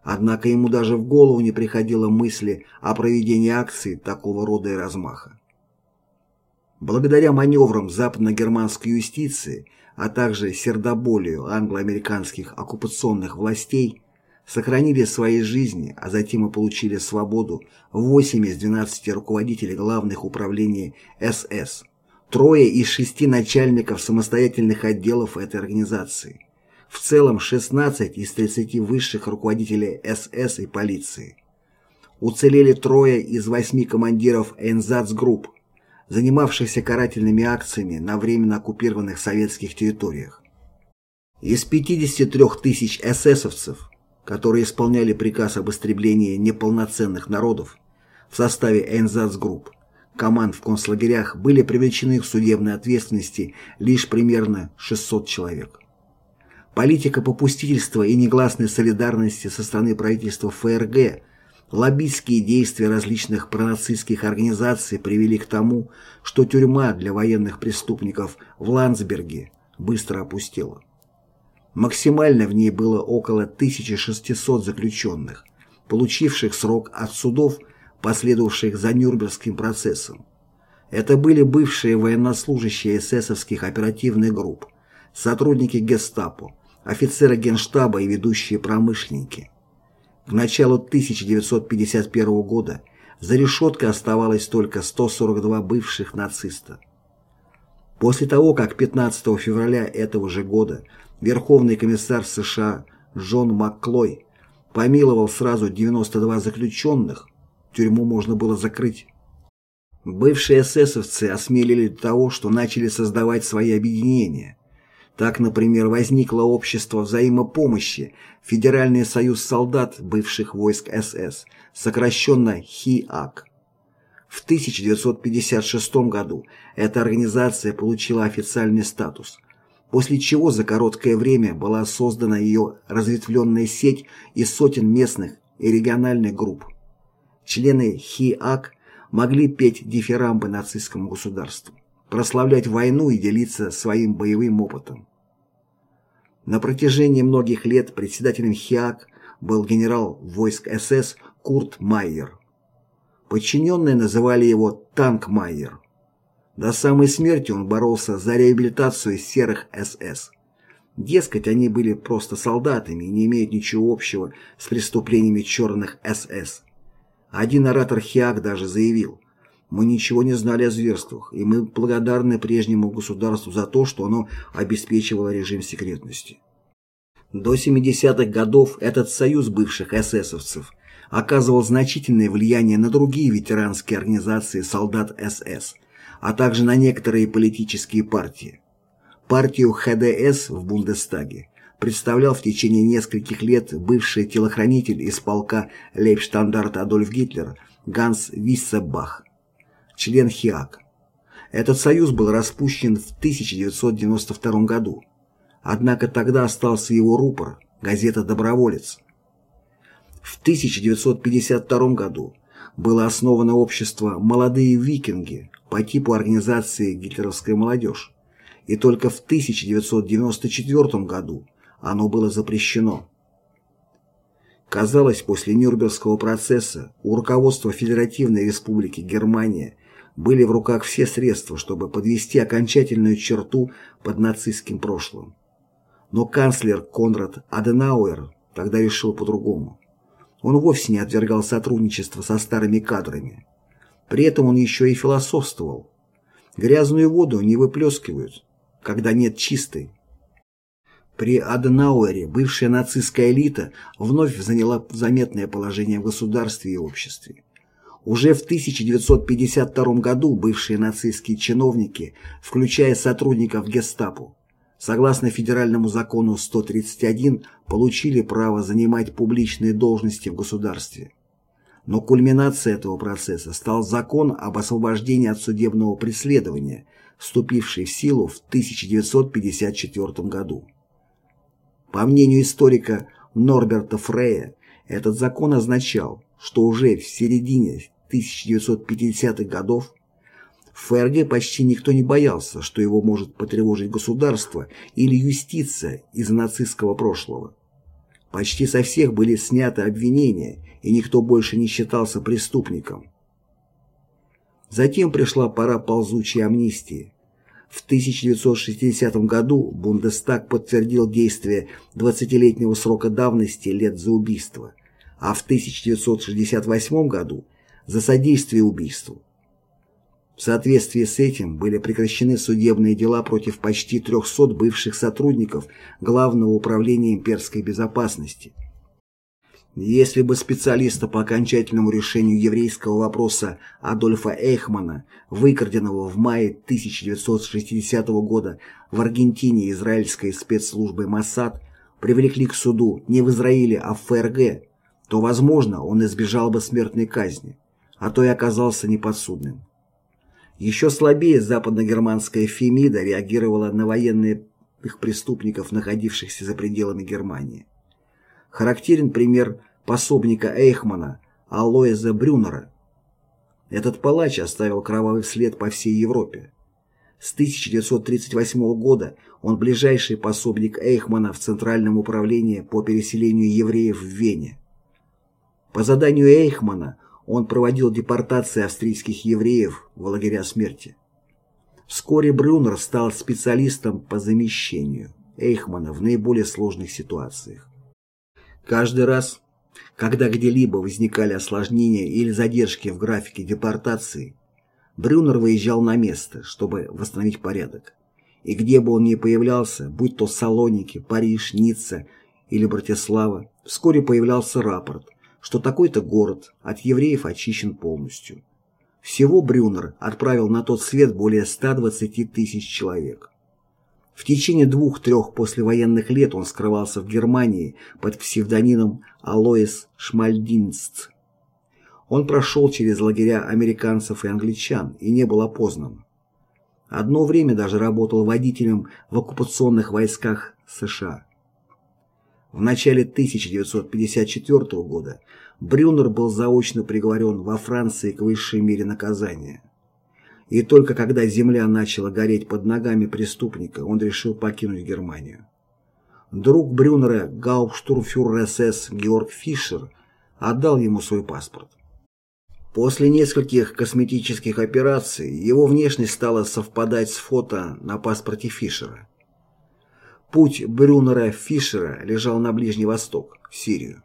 Однако ему даже в голову не приходило мысли о проведении акции такого рода и размаха. Благодаря маневрам западно-германской юстиции, а также сердоболию англо-американских оккупационных властей, сохранили свои жизни, а затем и получили свободу 8 из 12 руководителей главных управлений СС, трое из шести начальников самостоятельных отделов этой организации – в целом 16 из 30 высших руководителей СС и полиции. Уцелели трое из восьми командиров Энзацгрупп, занимавшихся карательными акциями на временно оккупированных советских территориях. Из 53 тысяч эсэсовцев, которые исполняли приказ об истреблении неполноценных народов в составе Энзацгрупп, команд в концлагерях были привлечены к судебной ответственности лишь примерно 600 человек. Политика попустительства и негласной солидарности со стороны правительства ФРГ, лоббистские действия различных пронацистских организаций привели к тому, что тюрьма для военных преступников в Ландсберге быстро опустела. Максимально в ней было около 1600 заключенных, получивших срок от судов, последовавших за Нюрнбергским процессом. Это были бывшие военнослужащие эсэсовских оперативных групп, сотрудники гестапо, офицеры генштаба и ведущие промышленники. К началу 1951 года за решеткой оставалось только 142 бывших нациста. После того, как 15 февраля этого же года Верховный комиссар США Джон Макклой помиловал сразу 92 заключенных, тюрьму можно было закрыть. Бывшие эсэсовцы осмелили того, что начали создавать свои объединения, так, например, возникло общество взаимопомощи Федеральный союз солдат бывших войск СС, сокращенно ХИАК. В 1956 году эта организация получила официальный статус. После чего за короткое время была создана ее разветвленная сеть из сотен местных и региональных групп. Члены ХИАК могли петь дифирамбы нацистскому государству, прославлять войну и делиться своим боевым опытом. На протяжении многих лет председателем ХИАК был генерал войск СС Курт Майер. Подчиненные называли его Танк Майер. До самой смерти он боролся за реабилитацию серых СС. Дескать, они были просто солдатами и не имеют ничего общего с преступлениями черных СС. Один оратор ХИАК даже заявил, «Мы ничего не знали о зверствах, и мы благодарны прежнему государству за то, что оно обеспечивало режим секретности». До 70-х годов этот союз бывших эсэсовцев оказывал значительное влияние на другие ветеранские организации солдат СС, а также на некоторые политические партии. Партию ХДС в Бундестаге представлял в течение нескольких лет бывший телохранитель из полка Лейбштандарта Адольф Гитлер Ганс Виссебах, член ХИАК. Этот союз был распущен в 1992 году, однако тогда остался его рупор, газета «Доброволец». В 1952 году было основано общество «Молодые викинги» по типу организации «Гитлеровская молодежь», и только в 1994 году оно было запрещено. Казалось, после Нюрнбергского процесса у руководства Федеративной Республики Германия были в руках все средства, чтобы подвести окончательную черту под нацистским прошлым. Но канцлер Конрад Аденауэр тогда решил по-другому. Он вовсе не отвергал сотрудничество со старыми кадрами. При этом он еще и философствовал. Грязную воду не выплескивают, когда нет чистой. При Аденауэре бывшая нацистская элита вновь заняла заметное положение в государстве и обществе. Уже в 1952 году бывшие нацистские чиновники, включая сотрудников гестапо, согласно федеральному закону 131, получили право занимать публичные должности в государстве. Но кульминацией этого процесса стал закон об освобождении от судебного преследования, вступивший в силу в 1954 году. По мнению историка Норберта Фрея, этот закон означал, что уже в середине 1950-х годов в ФРГ почти никто не боялся, что его может потревожить государство или юстиция из нацистского прошлого. Почти со всех были сняты обвинения, и никто больше не считался преступником. Затем пришла пора ползучей амнистии. В 1960 году Бундестаг подтвердил действие 20-летнего срока давности лет за убийство, а в 1968 году за содействие убийству. В соответствии с этим были прекращены судебные дела против почти 300 бывших сотрудников Главного управления имперской безопасности. Если бы специалиста по окончательному решению еврейского вопроса Адольфа Эйхмана, выкраденного в мае 1960 года в Аргентине израильской спецслужбой Моссад, привлекли к суду не в Израиле, а в ФРГ, то, возможно, он избежал бы смертной казни, а то и оказался неподсудным. Еще слабее западногерманская Фемида реагировала на военных преступников, находившихся за пределами Германии. Характерен пример пособника Эйхмана Алоэза Брюнера. Этот палач оставил кровавый след по всей Европе. С 1938 года он ближайший пособник Эйхмана в Центральном управлении по переселению евреев в Вене. По заданию Эйхмана он проводил депортации австрийских евреев в лагеря смерти. Вскоре Брюнер стал специалистом по замещению Эйхмана в наиболее сложных ситуациях. Каждый раз, когда где-либо возникали осложнения или задержки в графике депортации, Брюнер выезжал на место, чтобы восстановить порядок. И где бы он ни появлялся, будь то Салоники, Париж, Ницца или Братислава, вскоре появлялся рапорт – что такой-то город от евреев очищен полностью. Всего Брюнер отправил на тот свет более 120 тысяч человек. В течение двух-трех послевоенных лет он скрывался в Германии под псевдонимом Алоис Шмальдинст. Он прошел через лагеря американцев и англичан и не был опознан. Одно время даже работал водителем в оккупационных войсках США. В начале 1954 года Брюнер был заочно приговорен во Франции к высшей мере наказания. И только когда земля начала гореть под ногами преступника, он решил покинуть Германию. Друг Брюнера, гауптштурмфюрер СС Георг Фишер, отдал ему свой паспорт. После нескольких косметических операций его внешность стала совпадать с фото на паспорте Фишера. Путь Брюнера Фишера лежал на Ближний Восток, в Сирию.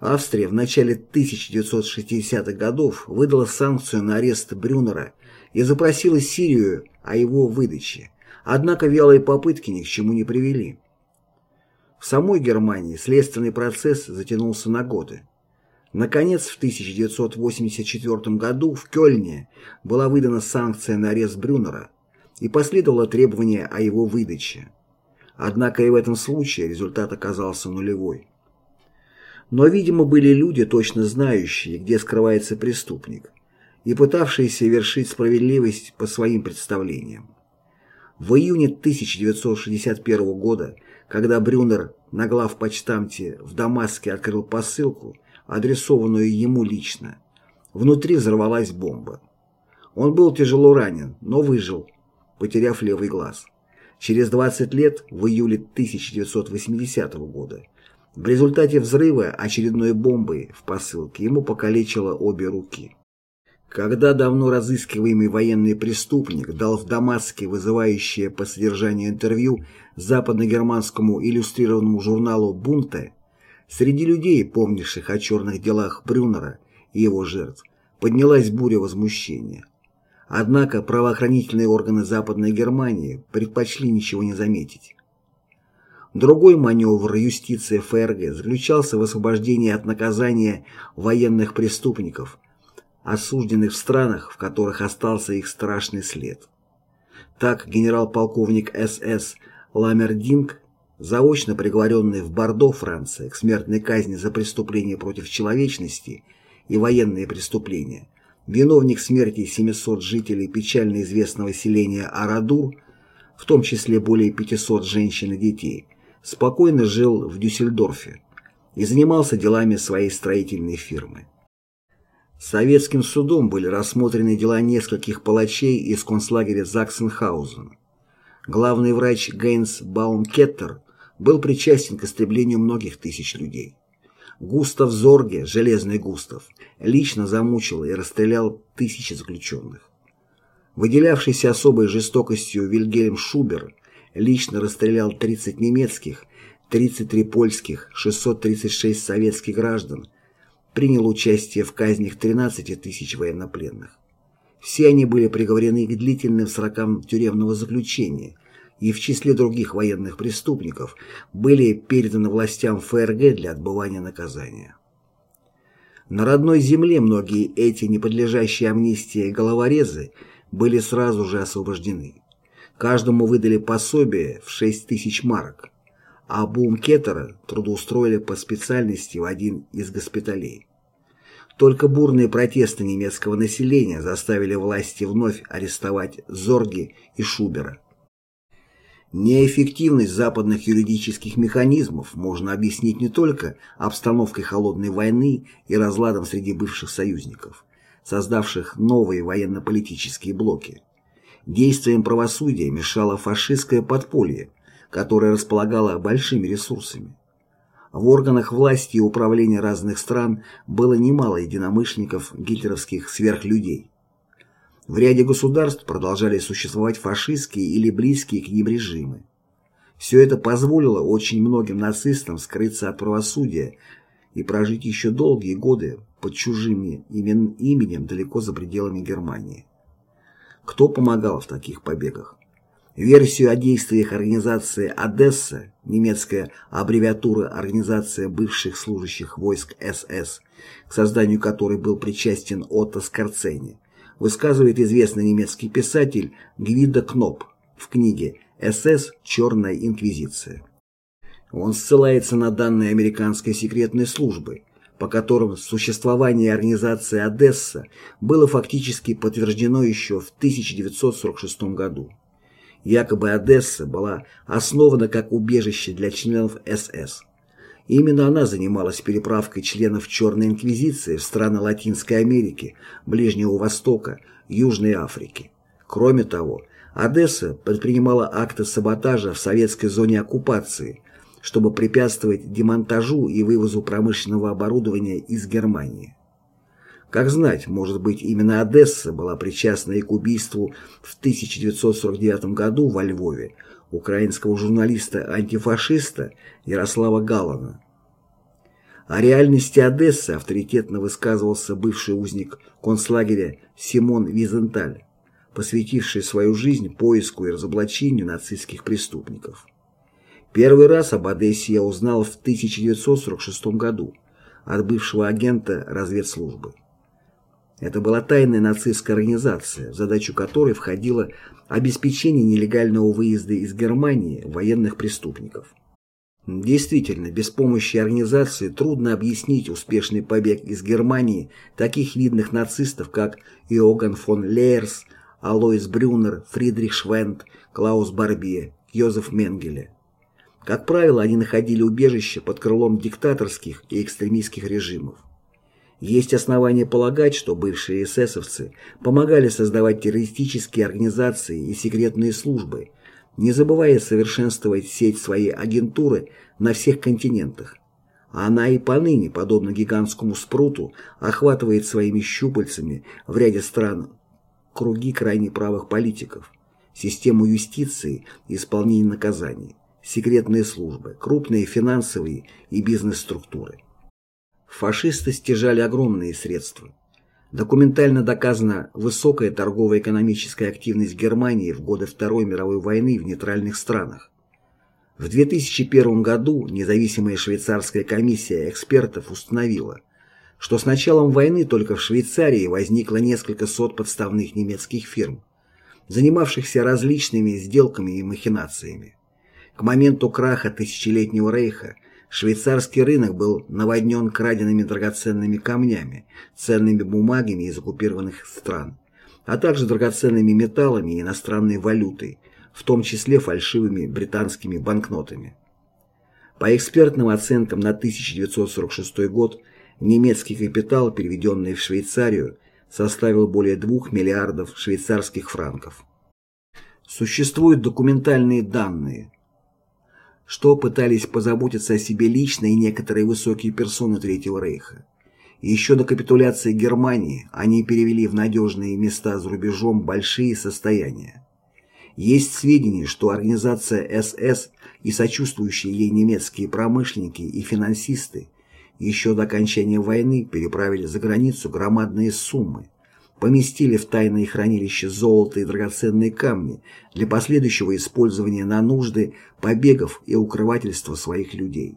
Австрия в начале 1960-х годов выдала санкцию на арест Брюнера и запросила Сирию о его выдаче, однако вялые попытки ни к чему не привели. В самой Германии следственный процесс затянулся на годы. Наконец, в 1984 году в Кёльне была выдана санкция на арест Брюнера и последовало требование о его выдаче. Однако и в этом случае результат оказался нулевой. Но, видимо, были люди, точно знающие, где скрывается преступник, и пытавшиеся вершить справедливость по своим представлениям. В июне 1961 года, когда Брюнер на главпочтамте в Дамаске открыл посылку, адресованную ему лично, внутри взорвалась бомба. Он был тяжело ранен, но выжил, потеряв левый глаз. Через 20 лет, в июле 1980 года, в результате взрыва очередной бомбы в посылке ему покалечило обе руки. Когда давно разыскиваемый военный преступник дал в Дамаске вызывающее по содержанию интервью западно-германскому иллюстрированному журналу «Бунте», среди людей, помнивших о черных делах Брюнера и его жертв, поднялась буря возмущения. Однако правоохранительные органы Западной Германии предпочли ничего не заметить. Другой маневр юстиции ФРГ заключался в освобождении от наказания военных преступников, осужденных в странах, в которых остался их страшный след. Так генерал-полковник СС Ламердинг, заочно приговоренный в Бордо, Франция, к смертной казни за преступления против человечности и военные преступления, виновник смерти 700 жителей печально известного селения Арадур, в том числе более 500 женщин и детей, спокойно жил в Дюссельдорфе и занимался делами своей строительной фирмы. Советским судом были рассмотрены дела нескольких палачей из концлагеря Заксенхаузен. Главный врач Гейнс Баункеттер был причастен к истреблению многих тысяч людей. Густав Зорге, Железный Густав, лично замучил и расстрелял тысячи заключенных. Выделявшийся особой жестокостью Вильгельм Шубер лично расстрелял 30 немецких, 33 польских, 636 советских граждан, принял участие в казнях 13 тысяч военнопленных. Все они были приговорены к длительным срокам тюремного заключения и в числе других военных преступников были переданы властям ФРГ для отбывания наказания. На родной земле многие эти неподлежащие амнистии головорезы были сразу же освобождены. Каждому выдали пособие в 6 тысяч марок, а Буумкеттера трудоустроили по специальности в один из госпиталей. Только бурные протесты немецкого населения заставили власти вновь арестовать Зорги и Шубера. Неэффективность западных юридических механизмов можно объяснить не только обстановкой холодной войны и разладом среди бывших союзников, создавших новые военно-политические блоки, Действиям правосудия мешало фашистское подполье, которое располагало большими ресурсами. В органах власти и управления разных стран было немало единомышленников гитлеровских сверхлюдей. В ряде государств продолжали существовать фашистские или близкие к ним режимы. Все это позволило очень многим нацистам скрыться от правосудия и прожить еще долгие годы под чужим имен, именем далеко за пределами Германии. Кто помогал в таких побегах? Версию о действиях организации «Одесса», немецкая аббревиатура «Организация бывших служащих войск СС», к созданию которой был причастен Отто Скорцени, высказывает известный немецкий писатель Гвидо Кноп в книге «СС. Черная инквизиция». Он ссылается на данные американской секретной службы, по которым существование организации «Одесса» было фактически подтверждено еще в 1946 году. Якобы Одесса была основана как убежище для членов СС. Именно она занималась переправкой членов Черной Инквизиции в страны Латинской Америки, Ближнего Востока, Южной Африки. Кроме того, Одесса предпринимала акты саботажа в советской зоне оккупации, чтобы препятствовать демонтажу и вывозу промышленного оборудования из Германии. Как знать, может быть, именно Одесса была причастна и к убийству в 1949 году во Львове украинского журналиста-антифашиста Ярослава Галана. О реальности Одессы авторитетно высказывался бывший узник концлагеря Симон Визенталь, посвятивший свою жизнь поиску и разоблачению нацистских преступников. Первый раз об Одессе я узнал в 1946 году от бывшего агента разведслужбы. Это была тайная нацистская организация, в задачу которой входило обеспечение нелегального выезда из Германии военных преступников. Действительно, без помощи организации трудно объяснить успешный побег из Германии таких видных нацистов, как Иоганн фон Лейерс, Алоис Брюнер, Фридрих Швент, Клаус Барбье, Йозеф Менгеле. Как правило, они находили убежище под крылом диктаторских и экстремистских режимов. Есть основания полагать, что бывшие эсэсовцы помогали создавать террористические организации и секретные службы, не забывая совершенствовать сеть своей агентуры на всех континентах. Она и поныне, подобно гигантскому спруту, охватывает своими щупальцами в ряде стран круги крайне правых политиков, систему юстиции и исполнения наказаний, секретные службы, крупные финансовые и бизнес-структуры. Фашисты стяжали огромные средства. Документально доказана высокая торгово-экономическая активность Германии в годы Второй мировой войны в нейтральных странах. В 2001 году независимая швейцарская комиссия экспертов установила, что с началом войны только в Швейцарии возникло несколько сот подставных немецких фирм, занимавшихся различными сделками и махинациями. К моменту краха тысячелетнего рейха швейцарский рынок был наводнен краденными драгоценными камнями, ценными бумагами из оккупированных стран, а также драгоценными металлами и иностранной валютой, в том числе фальшивыми британскими банкнотами. По экспертным оценкам на 1946 год немецкий капитал, переведенный в Швейцарию, составил более 2 миллиардов швейцарских франков. Существуют документальные данные, что пытались позаботиться о себе лично и некоторые высокие персоны Третьего Рейха. Еще до капитуляции Германии они перевели в надежные места за рубежом большие состояния. Есть сведения, что организация СС и сочувствующие ей немецкие промышленники и финансисты еще до окончания войны переправили за границу громадные суммы, поместили в тайные хранилища золото и драгоценные камни для последующего использования на нужды побегов и укрывательства своих людей.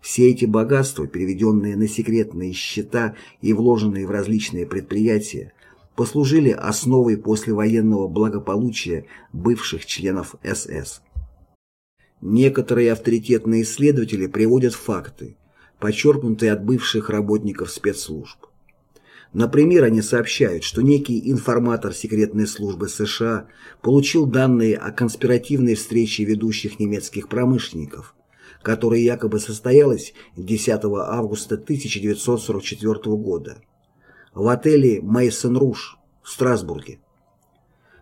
Все эти богатства, переведенные на секретные счета и вложенные в различные предприятия, послужили основой послевоенного благополучия бывших членов СС. Некоторые авторитетные исследователи приводят факты, почерпнутые от бывших работников спецслужб. Например, они сообщают, что некий информатор секретной службы США получил данные о конспиративной встрече ведущих немецких промышленников, которая якобы состоялась 10 августа 1944 года в отеле «Мейсон Руш» в Страсбурге.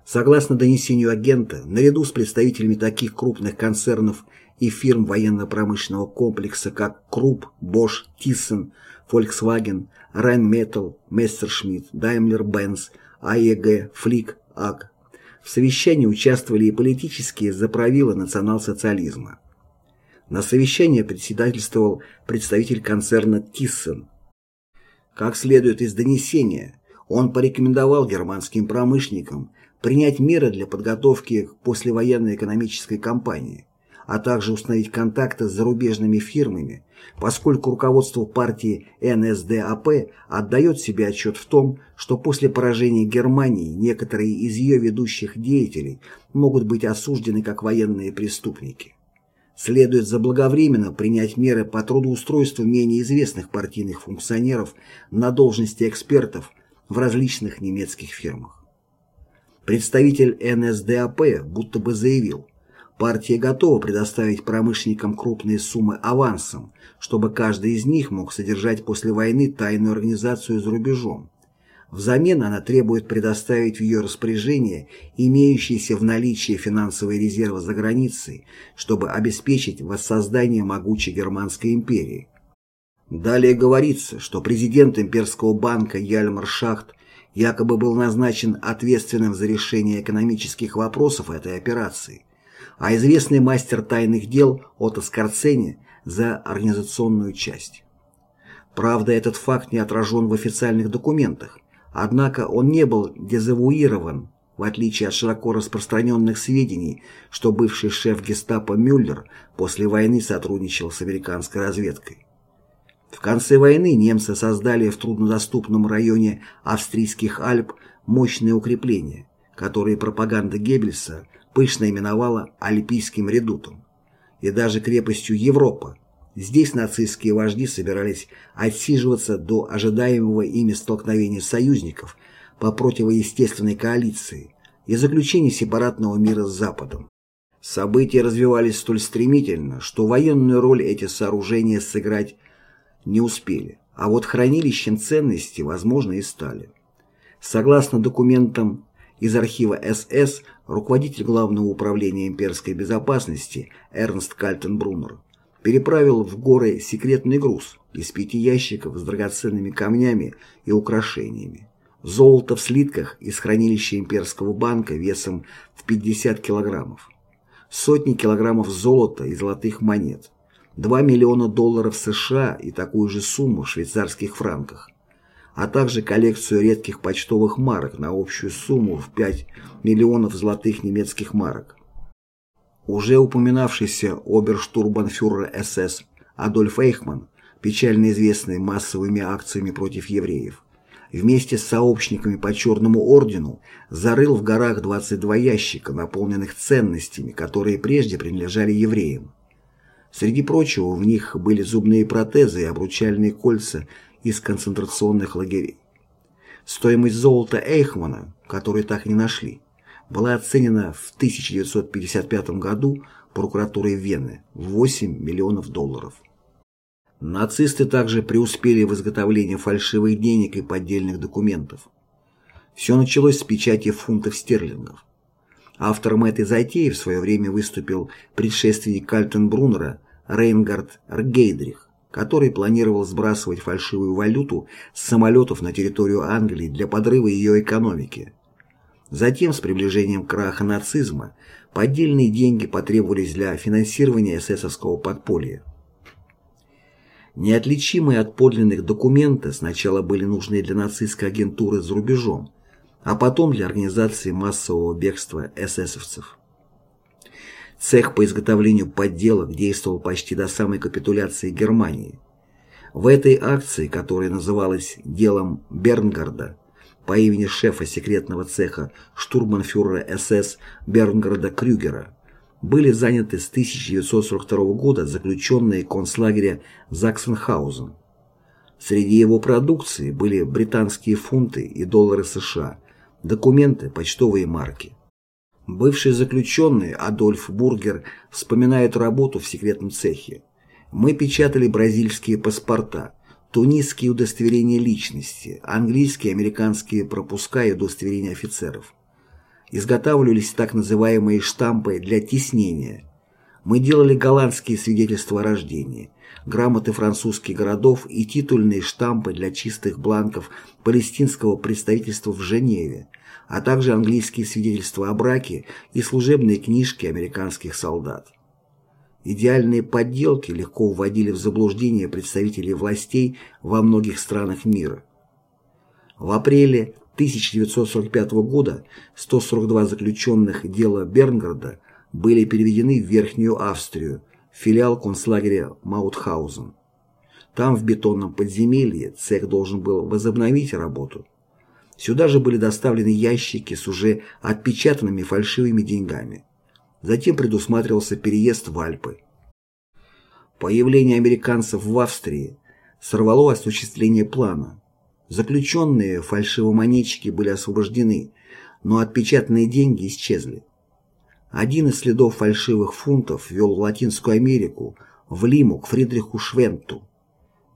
Согласно донесению агента, наряду с представителями таких крупных концернов и фирм военно-промышленного комплекса, как Круп, Bosch, Thyssen, Volkswagen, Rheinmetall, Messerschmitt, Daimler-Benz, AEG, Flick, АГ. В совещании участвовали и политические заправила национал-социализма. На совещании председательствовал представитель концерна Thyssen. Как следует из донесения, он порекомендовал германским промышленникам принять меры для подготовки к послевоенной экономической кампании а также установить контакты с зарубежными фирмами, поскольку руководство партии НСДАП отдает себе отчет в том, что после поражения Германии некоторые из ее ведущих деятелей могут быть осуждены как военные преступники. следует заблаговременно принять меры по трудоустройству менее известных партийных функционеров на должности экспертов в различных немецких фирмах. Представитель НСДАП будто бы заявил, партия готова предоставить промышленникам крупные суммы авансом, чтобы каждый из них мог содержать после войны тайную организацию за рубежом. Взамен она требует предоставить в ее распоряжение имеющиеся в наличии финансовые резервы за границей, чтобы обеспечить воссоздание могучей Германской империи. Далее говорится, что президент имперского банка Яльмар Шахт якобы был назначен ответственным за решение экономических вопросов этой операции, а известный мастер тайных дел Отто Скорцени за организационную часть. Правда, этот факт не отражен в официальных документах, Однако он не был дезавуирован, в отличие от широко распространенных сведений, что бывший шеф гестапо Мюллер после войны сотрудничал с американской разведкой. В конце войны немцы создали в труднодоступном районе австрийских Альп мощные укрепления, которые пропаганда Геббельса пышно именовала «Альпийским редутом» и даже крепостью Европа, Здесь нацистские вожди собирались отсиживаться до ожидаемого ими столкновения союзников по противоестественной коалиции и заключения сепаратного мира с Западом. События развивались столь стремительно, что военную роль эти сооружения сыграть не успели, а вот хранилищем ценностей, возможно, и стали. Согласно документам из архива СС, руководитель Главного управления имперской безопасности Эрнст Кальтенбруннер переправил в горы секретный груз из пяти ящиков с драгоценными камнями и украшениями. Золото в слитках из хранилища имперского банка весом в 50 килограммов. Сотни килограммов золота и золотых монет. 2 миллиона долларов США и такую же сумму в швейцарских франках. А также коллекцию редких почтовых марок на общую сумму в 5 миллионов золотых немецких марок. Уже упоминавшийся оберштурбанфюрер СС Адольф Эйхман, печально известный массовыми акциями против евреев, вместе с сообщниками по Черному ордену зарыл в горах 22 ящика, наполненных ценностями, которые прежде принадлежали евреям. Среди прочего в них были зубные протезы и обручальные кольца из концентрационных лагерей. Стоимость золота Эйхмана, который так и не нашли, была оценена в 1955 году прокуратурой Вены в 8 миллионов долларов. Нацисты также преуспели в изготовлении фальшивых денег и поддельных документов. Все началось с печати фунтов стерлингов. Автором этой затеи в свое время выступил предшественник Кальтенбруннера Рейнгард Ргейдрих, который планировал сбрасывать фальшивую валюту с самолетов на территорию Англии для подрыва ее экономики. Затем, с приближением краха нацизма, поддельные деньги потребовались для финансирования эсэсовского подполья. Неотличимые от подлинных документы сначала были нужны для нацистской агентуры за рубежом, а потом для организации массового бегства эсэсовцев. Цех по изготовлению подделок действовал почти до самой капитуляции Германии. В этой акции, которая называлась «Делом Бернгарда», по имени шефа секретного цеха штурманфюрера СС Бернграда Крюгера были заняты с 1942 года заключенные концлагеря Заксенхаузен. Среди его продукции были британские фунты и доллары США, документы, почтовые марки. Бывший заключенный Адольф Бургер вспоминает работу в секретном цехе. Мы печатали бразильские паспорта, тунисские удостоверения личности, английские и американские пропуска и удостоверения офицеров. Изготавливались так называемые штампы для тиснения. Мы делали голландские свидетельства о рождении, грамоты французских городов и титульные штампы для чистых бланков палестинского представительства в Женеве, а также английские свидетельства о браке и служебные книжки американских солдат. Идеальные подделки легко вводили в заблуждение представителей властей во многих странах мира. В апреле 1945 года 142 заключенных дела Бернгарда были переведены в Верхнюю Австрию, филиал концлагеря Маутхаузен. Там, в бетонном подземелье, цех должен был возобновить работу. Сюда же были доставлены ящики с уже отпечатанными фальшивыми деньгами. Затем предусматривался переезд в Альпы. Появление американцев в Австрии сорвало осуществление плана. Заключенные фальшивомонетчики были освобождены, но отпечатанные деньги исчезли. Один из следов фальшивых фунтов вел в Латинскую Америку, в Лиму, к Фридриху Швенту.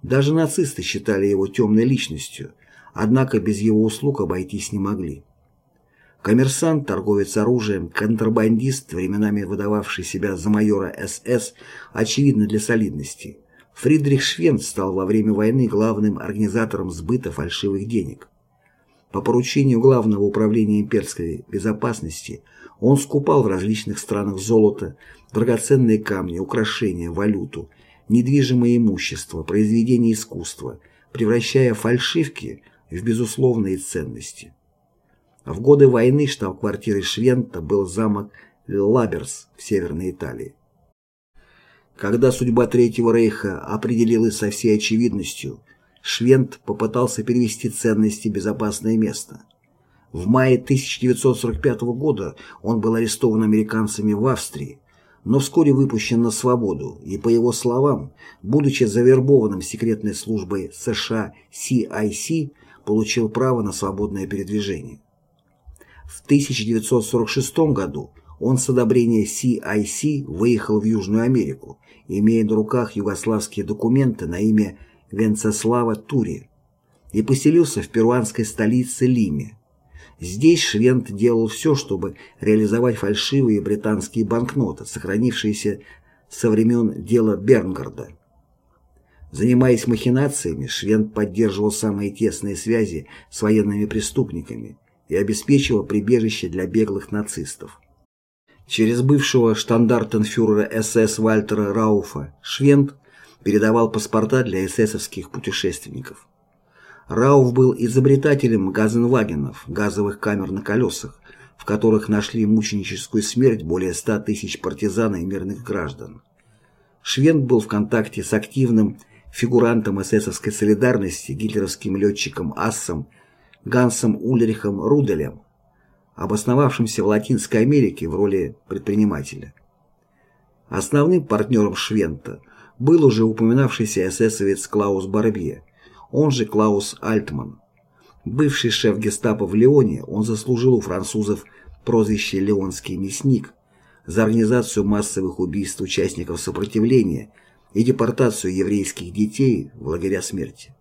Даже нацисты считали его темной личностью, однако без его услуг обойтись не могли. Коммерсант, торговец оружием, контрабандист, временами выдававший себя за майора СС, очевидно для солидности. Фридрих Швент стал во время войны главным организатором сбыта фальшивых денег. По поручению Главного управления имперской безопасности он скупал в различных странах золото, драгоценные камни, украшения, валюту, недвижимое имущество, произведения искусства, превращая фальшивки в безусловные ценности. В годы войны штаб-квартирой Швента был замок Лаберс в Северной Италии. Когда судьба Третьего Рейха определилась со всей очевидностью, Швент попытался перевести ценности в безопасное место. В мае 1945 года он был арестован американцами в Австрии, но вскоре выпущен на свободу и, по его словам, будучи завербованным секретной службой США CIC, получил право на свободное передвижение. В 1946 году он с одобрения CIC выехал в Южную Америку, имея на руках югославские документы на имя Венцеслава Тури, и поселился в перуанской столице Лиме. Здесь Швент делал все, чтобы реализовать фальшивые британские банкноты, сохранившиеся со времен дела Бернгарда. Занимаясь махинациями, Швент поддерживал самые тесные связи с военными преступниками, и обеспечивал прибежище для беглых нацистов. Через бывшего штандартенфюрера СС Вальтера Рауфа Швент передавал паспорта для эсэсовских путешественников. Рауф был изобретателем газенвагенов, газовых камер на колесах, в которых нашли мученическую смерть более 100 тысяч партизан и мирных граждан. Швент был в контакте с активным фигурантом эсэсовской солидарности, гитлеровским летчиком Ассом Гансом Ульрихом Руделем, обосновавшимся в Латинской Америке в роли предпринимателя. Основным партнером Швента был уже упоминавшийся эсэсовец Клаус Барбье, он же Клаус Альтман. Бывший шеф гестапо в Леоне, он заслужил у французов прозвище «Леонский мясник» за организацию массовых убийств участников сопротивления и депортацию еврейских детей в лагеря смерти.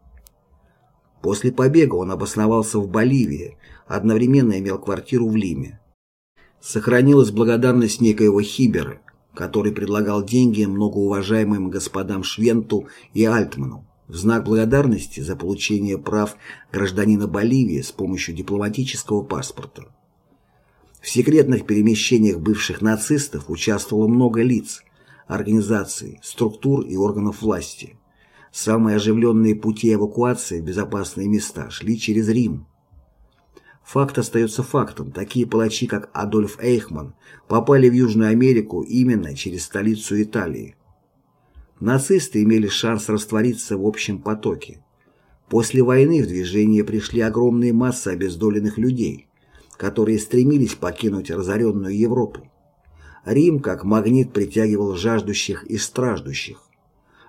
После побега он обосновался в Боливии, одновременно имел квартиру в Лиме. Сохранилась благодарность некоего Хибера, который предлагал деньги многоуважаемым господам Швенту и Альтману в знак благодарности за получение прав гражданина Боливии с помощью дипломатического паспорта. В секретных перемещениях бывших нацистов участвовало много лиц, организаций, структур и органов власти. Самые оживленные пути эвакуации в безопасные места шли через Рим. Факт остается фактом. Такие палачи, как Адольф Эйхман, попали в Южную Америку именно через столицу Италии. Нацисты имели шанс раствориться в общем потоке. После войны в движение пришли огромные массы обездоленных людей, которые стремились покинуть разоренную Европу. Рим как магнит притягивал жаждущих и страждущих.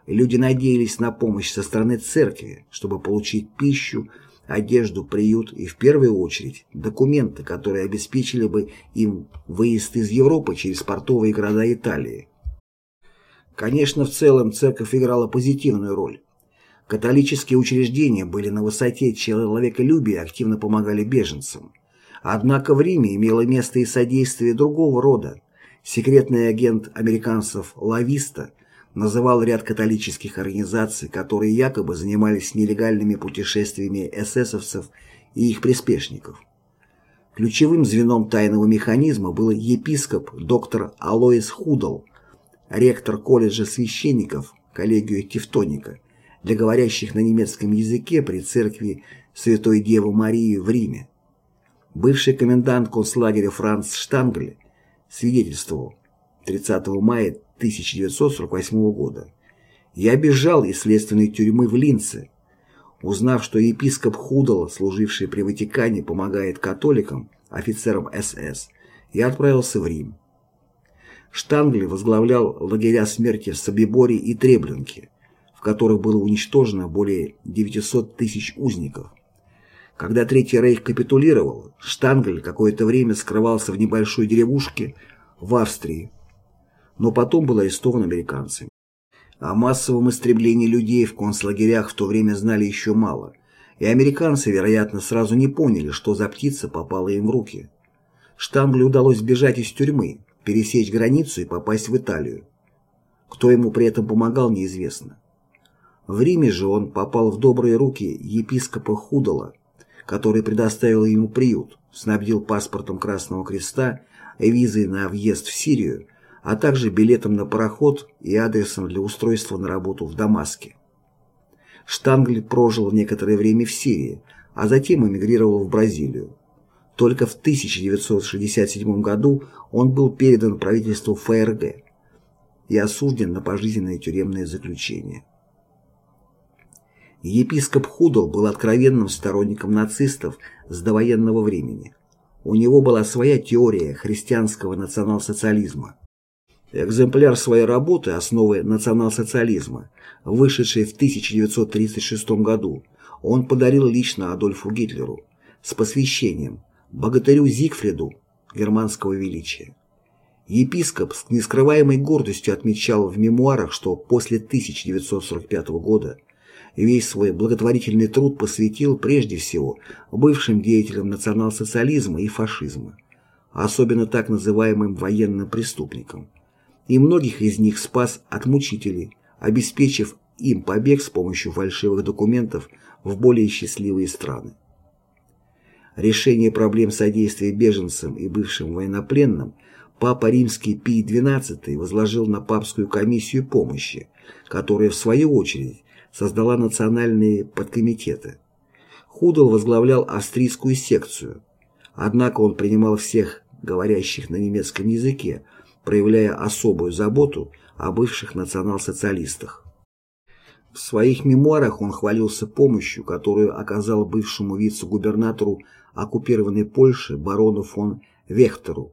Люди надеялись на помощь со стороны церкви, чтобы получить пищу, одежду, приют и, в первую очередь, документы, которые обеспечили бы им выезд из Европы через портовые города Италии. Конечно, в целом церковь играла позитивную роль. Католические учреждения были на высоте человеколюбия и активно помогали беженцам. Однако в Риме имело место и содействие другого рода. Секретный агент американцев Лависта – называл ряд католических организаций, которые якобы занимались нелегальными путешествиями эсэсовцев и их приспешников. Ключевым звеном тайного механизма был епископ доктор Алоис Худал, ректор колледжа священников, коллегию Тевтоника, для говорящих на немецком языке при церкви Святой Девы Марии в Риме. Бывший комендант концлагеря Франц Штангль свидетельствовал 30 мая 1948 года. Я бежал из следственной тюрьмы в Линце. Узнав, что епископ Худал, служивший при Ватикане, помогает католикам, офицерам СС, я отправился в Рим. Штангли возглавлял лагеря смерти в Собиборе и Треблинке, в которых было уничтожено более 900 тысяч узников. Когда Третий Рейх капитулировал, Штангль какое-то время скрывался в небольшой деревушке в Австрии, но потом был арестован американцами. О массовом истреблении людей в концлагерях в то время знали еще мало, и американцы, вероятно, сразу не поняли, что за птица попала им в руки. Штанглю удалось сбежать из тюрьмы, пересечь границу и попасть в Италию. Кто ему при этом помогал, неизвестно. В Риме же он попал в добрые руки епископа Худала, который предоставил ему приют, снабдил паспортом Красного Креста, визой на въезд в Сирию, а также билетом на пароход и адресом для устройства на работу в Дамаске. Штангль прожил некоторое время в Сирии, а затем эмигрировал в Бразилию. Только в 1967 году он был передан правительству ФРГ и осужден на пожизненное тюремное заключение. Епископ Худл был откровенным сторонником нацистов с довоенного времени. У него была своя теория христианского национал-социализма. Экземпляр своей работы «Основы национал-социализма», вышедшей в 1936 году, он подарил лично Адольфу Гитлеру с посвящением богатырю Зигфриду германского величия. Епископ с нескрываемой гордостью отмечал в мемуарах, что после 1945 года весь свой благотворительный труд посвятил прежде всего бывшим деятелям национал-социализма и фашизма, особенно так называемым военным преступникам, и многих из них спас от мучителей, обеспечив им побег с помощью фальшивых документов в более счастливые страны решение проблем содействия беженцам и бывшим военнопленным Папа Римский Пий XII возложил на папскую комиссию помощи, которая в свою очередь создала национальные подкомитеты. Худл возглавлял австрийскую секцию, однако он принимал всех говорящих на немецком языке, проявляя особую заботу о бывших национал-социалистах. В своих мемуарах он хвалился помощью, которую оказал бывшему вице-губернатору оккупированной Польши барону фон Вехтеру,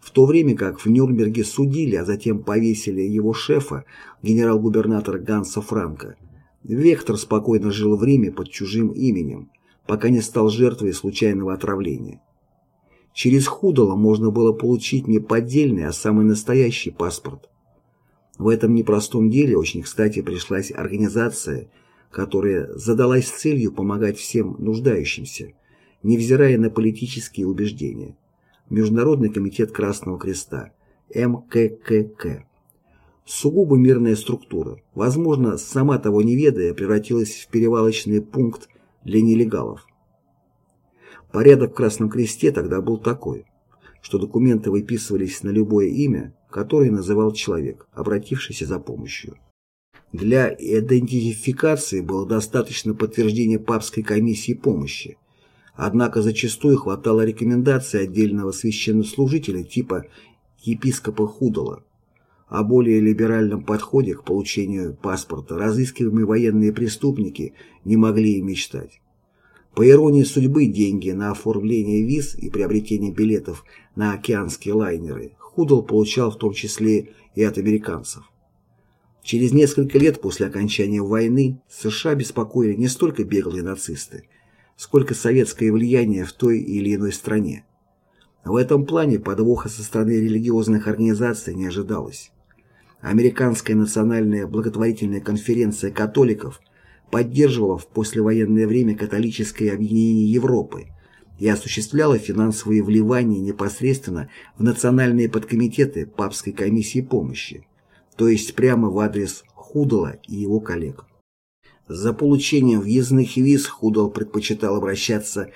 в то время как в Нюрнберге судили, а затем повесили его шефа, генерал-губернатора Ганса Франка. Вехтер спокойно жил в Риме под чужим именем, пока не стал жертвой случайного отравления. Через Худола можно было получить не поддельный, а самый настоящий паспорт. В этом непростом деле очень кстати пришлась организация, которая задалась целью помогать всем нуждающимся, невзирая на политические убеждения. Международный комитет Красного Креста, МККК. Сугубо мирная структура, возможно, сама того не ведая, превратилась в перевалочный пункт для нелегалов. Порядок в Красном Кресте тогда был такой, что документы выписывались на любое имя, который называл человек, обратившийся за помощью. Для идентификации было достаточно подтверждения папской комиссии помощи, однако зачастую хватало рекомендаций отдельного священнослужителя типа епископа Худола. О более либеральном подходе к получению паспорта разыскиваемые военные преступники не могли и мечтать. По иронии судьбы, деньги на оформление виз и приобретение билетов на океанские лайнеры Худл получал в том числе и от американцев. Через несколько лет после окончания войны США беспокоили не столько беглые нацисты, сколько советское влияние в той или иной стране. В этом плане подвоха со стороны религиозных организаций не ожидалось. Американская национальная благотворительная конференция католиков поддерживала в послевоенное время католическое объединение Европы – и осуществляла финансовые вливания непосредственно в национальные подкомитеты Папской комиссии помощи, то есть прямо в адрес Худала и его коллег. За получением въездных виз Худал предпочитал обращаться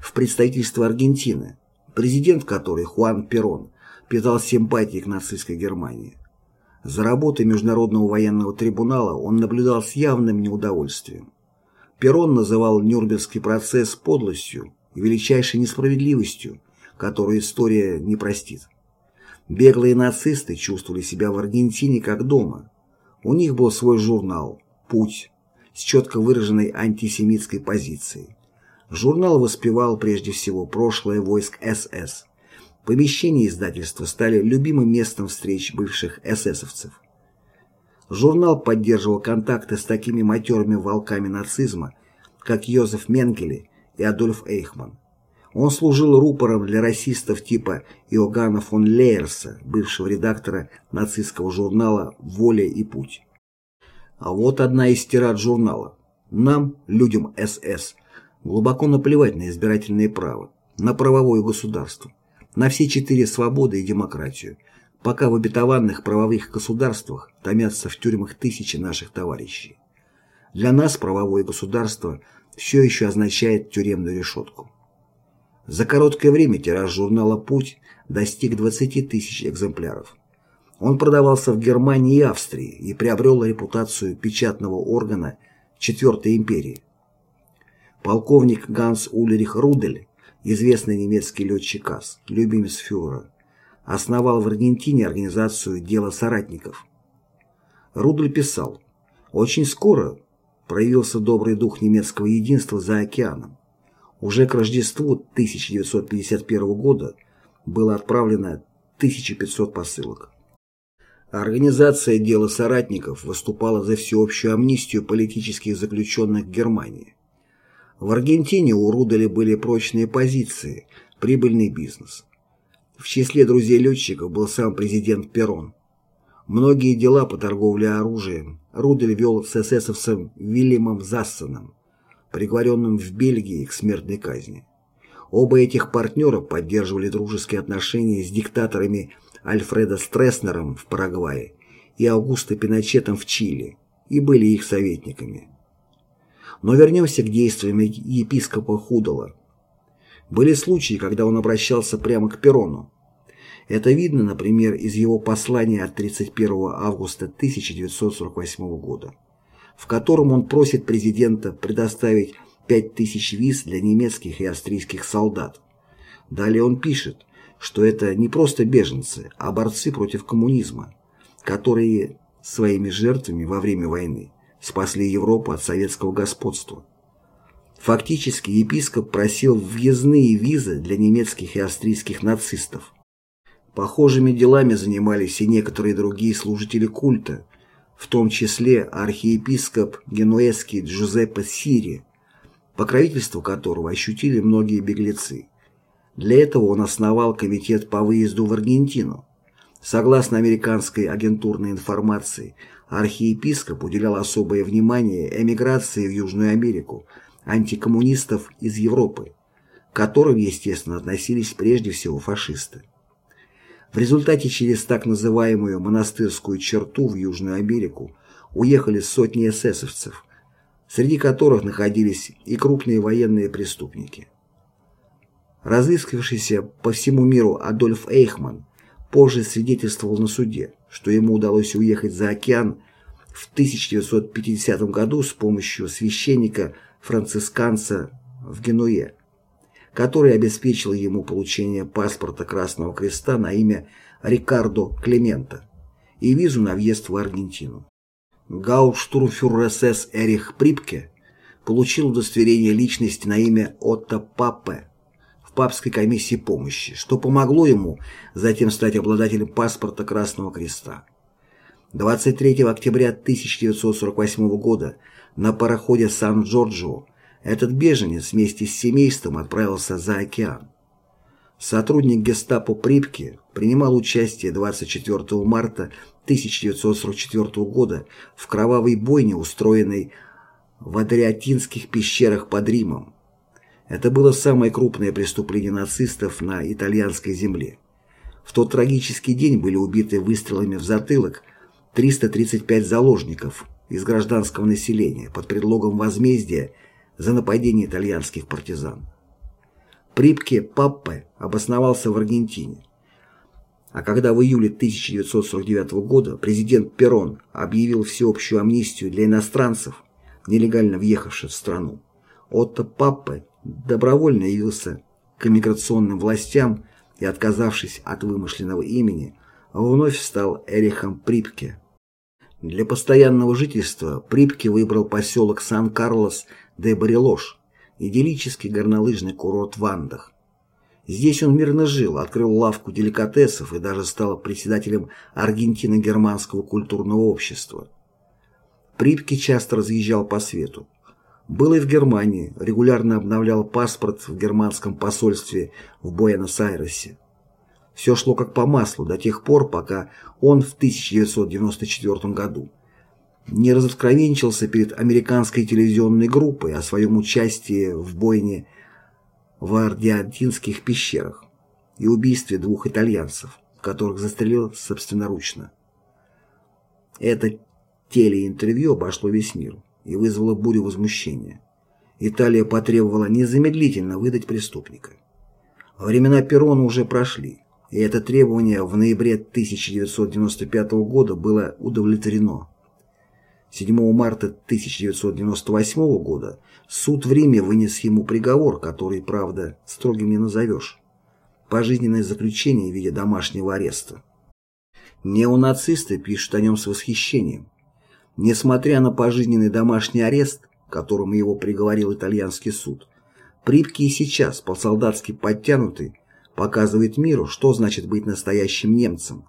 в представительство Аргентины, президент которой, Хуан Перон, питал симпатии к нацистской Германии. За работой Международного военного трибунала он наблюдал с явным неудовольствием. Перон называл Нюрнбергский процесс подлостью, и величайшей несправедливостью, которую история не простит. Беглые нацисты чувствовали себя в Аргентине как дома. У них был свой журнал «Путь» с четко выраженной антисемитской позицией. Журнал воспевал прежде всего прошлое войск СС, Помещения издательства стали любимым местом встреч бывших эсэсовцев. Журнал поддерживал контакты с такими матерыми волками нацизма, как Йозеф Менгеле и Адольф Эйхман. Он служил рупором для расистов типа Иоганна фон Лейерса, бывшего редактора нацистского журнала «Воля и путь». А вот одна из тират журнала. Нам, людям СС, глубоко наплевать на избирательное право, на правовое государство, на все четыре свободы и демократию, пока в обетованных правовых государствах томятся в тюрьмах тысячи наших товарищей. Для нас правовое государство все еще означает тюремную решетку. За короткое время тираж журнала «Путь» достиг 20 тысяч экземпляров. Он продавался в Германии и Австрии и приобрел репутацию печатного органа Четвертой империи. Полковник Ганс Ульрих Рудель, известный немецкий летчик АС, любимец фюрера, основал в Аргентине организацию «Дело соратников». Рудель писал, «Очень скоро проявился добрый дух немецкого единства за океаном. Уже к Рождеству 1951 года было отправлено 1500 посылок. Организация «Дело соратников» выступала за всеобщую амнистию политических заключенных Германии. В Аргентине у Руделя были прочные позиции, прибыльный бизнес. В числе друзей летчиков был сам президент Перрон. Многие дела по торговле оружием Рудель вел с эсэсовцем Вильямом Зассеном, приговоренным в Бельгии к смертной казни. Оба этих партнера поддерживали дружеские отношения с диктаторами Альфредо Стресснером в Парагвае и Аугусто Пиночетом в Чили и были их советниками. Но вернемся к действиям епископа Худола. Были случаи, когда он обращался прямо к Перрону. Это видно, например, из его послания от 31 августа 1948 года, в котором он просит президента предоставить 5000 виз для немецких и австрийских солдат. Далее он пишет, что это не просто беженцы, а борцы против коммунизма, которые своими жертвами во время войны спасли Европу от советского господства. Фактически епископ просил въездные визы для немецких и австрийских нацистов. Похожими делами занимались и некоторые другие служители культа, в том числе архиепископ генуэзский Джузеппе Сири, покровительство которого ощутили многие беглецы. Для этого он основал комитет по выезду в Аргентину. Согласно американской агентурной информации, архиепископ уделял особое внимание эмиграции в Южную Америку антикоммунистов из Европы, к которым, естественно, относились прежде всего фашисты. В результате через так называемую монастырскую черту в Южную Америку уехали сотни эсэсовцев, среди которых находились и крупные военные преступники. Разыскивавшийся по всему миру Адольф Эйхман позже свидетельствовал на суде, что ему удалось уехать за океан в 1950 году с помощью священника-францисканца в Генуе, который обеспечил ему получение паспорта Красного Креста на имя Рикардо Клемента и визу на въезд в Аргентину. Гауптштурмфюрер СС Эрих Припке получил удостоверение личности на имя Отто Паппе в папской комиссии помощи, что помогло ему затем стать обладателем паспорта Красного Креста. 23 октября 1948 года на пароходе Сан-Джорджо этот беженец вместе с семейством отправился за океан. Сотрудник гестапо Припки принимал участие 24 марта 1944 года в кровавой бойне, устроенной в Адриатинских пещерах под Римом. Это было самое крупное преступление нацистов на итальянской земле. В тот трагический день были убиты выстрелами в затылок 335 заложников из гражданского населения под предлогом возмездия за нападение итальянских партизан. Припке Паппе обосновался в Аргентине. А когда в июле 1949 года президент Перрон объявил всеобщую амнистию для иностранцев, нелегально въехавших в страну, Отто Паппе добровольно явился к иммиграционным властям и, отказавшись от вымышленного имени, вновь стал Эрихом Припке. Для постоянного жительства Припке выбрал поселок Сан-Карлос де Барелош, идиллический горнолыжный курорт в Андах. Здесь он мирно жил, открыл лавку деликатесов и даже стал председателем Аргентино-Германского культурного общества. Припки часто разъезжал по свету. Был и в Германии, регулярно обновлял паспорт в германском посольстве в Буэнос-Айресе. Все шло как по маслу до тех пор, пока он в 1994 году не разоткровенчился перед американской телевизионной группой о своем участии в бойне в Ардиантинских пещерах и убийстве двух итальянцев, которых застрелил собственноручно. Это телеинтервью обошло весь мир и вызвало бурю возмущения. Италия потребовала незамедлительно выдать преступника. Времена Перрона уже прошли, и это требование в ноябре 1995 года было удовлетворено. 7 марта 1998 года суд в Риме вынес ему приговор, который, правда, строгим не назовешь. Пожизненное заключение в виде домашнего ареста. Неонацисты пишут о нем с восхищением. Несмотря на пожизненный домашний арест, которому его приговорил итальянский суд, Припки и сейчас по-солдатски подтянутый показывает миру, что значит быть настоящим немцем.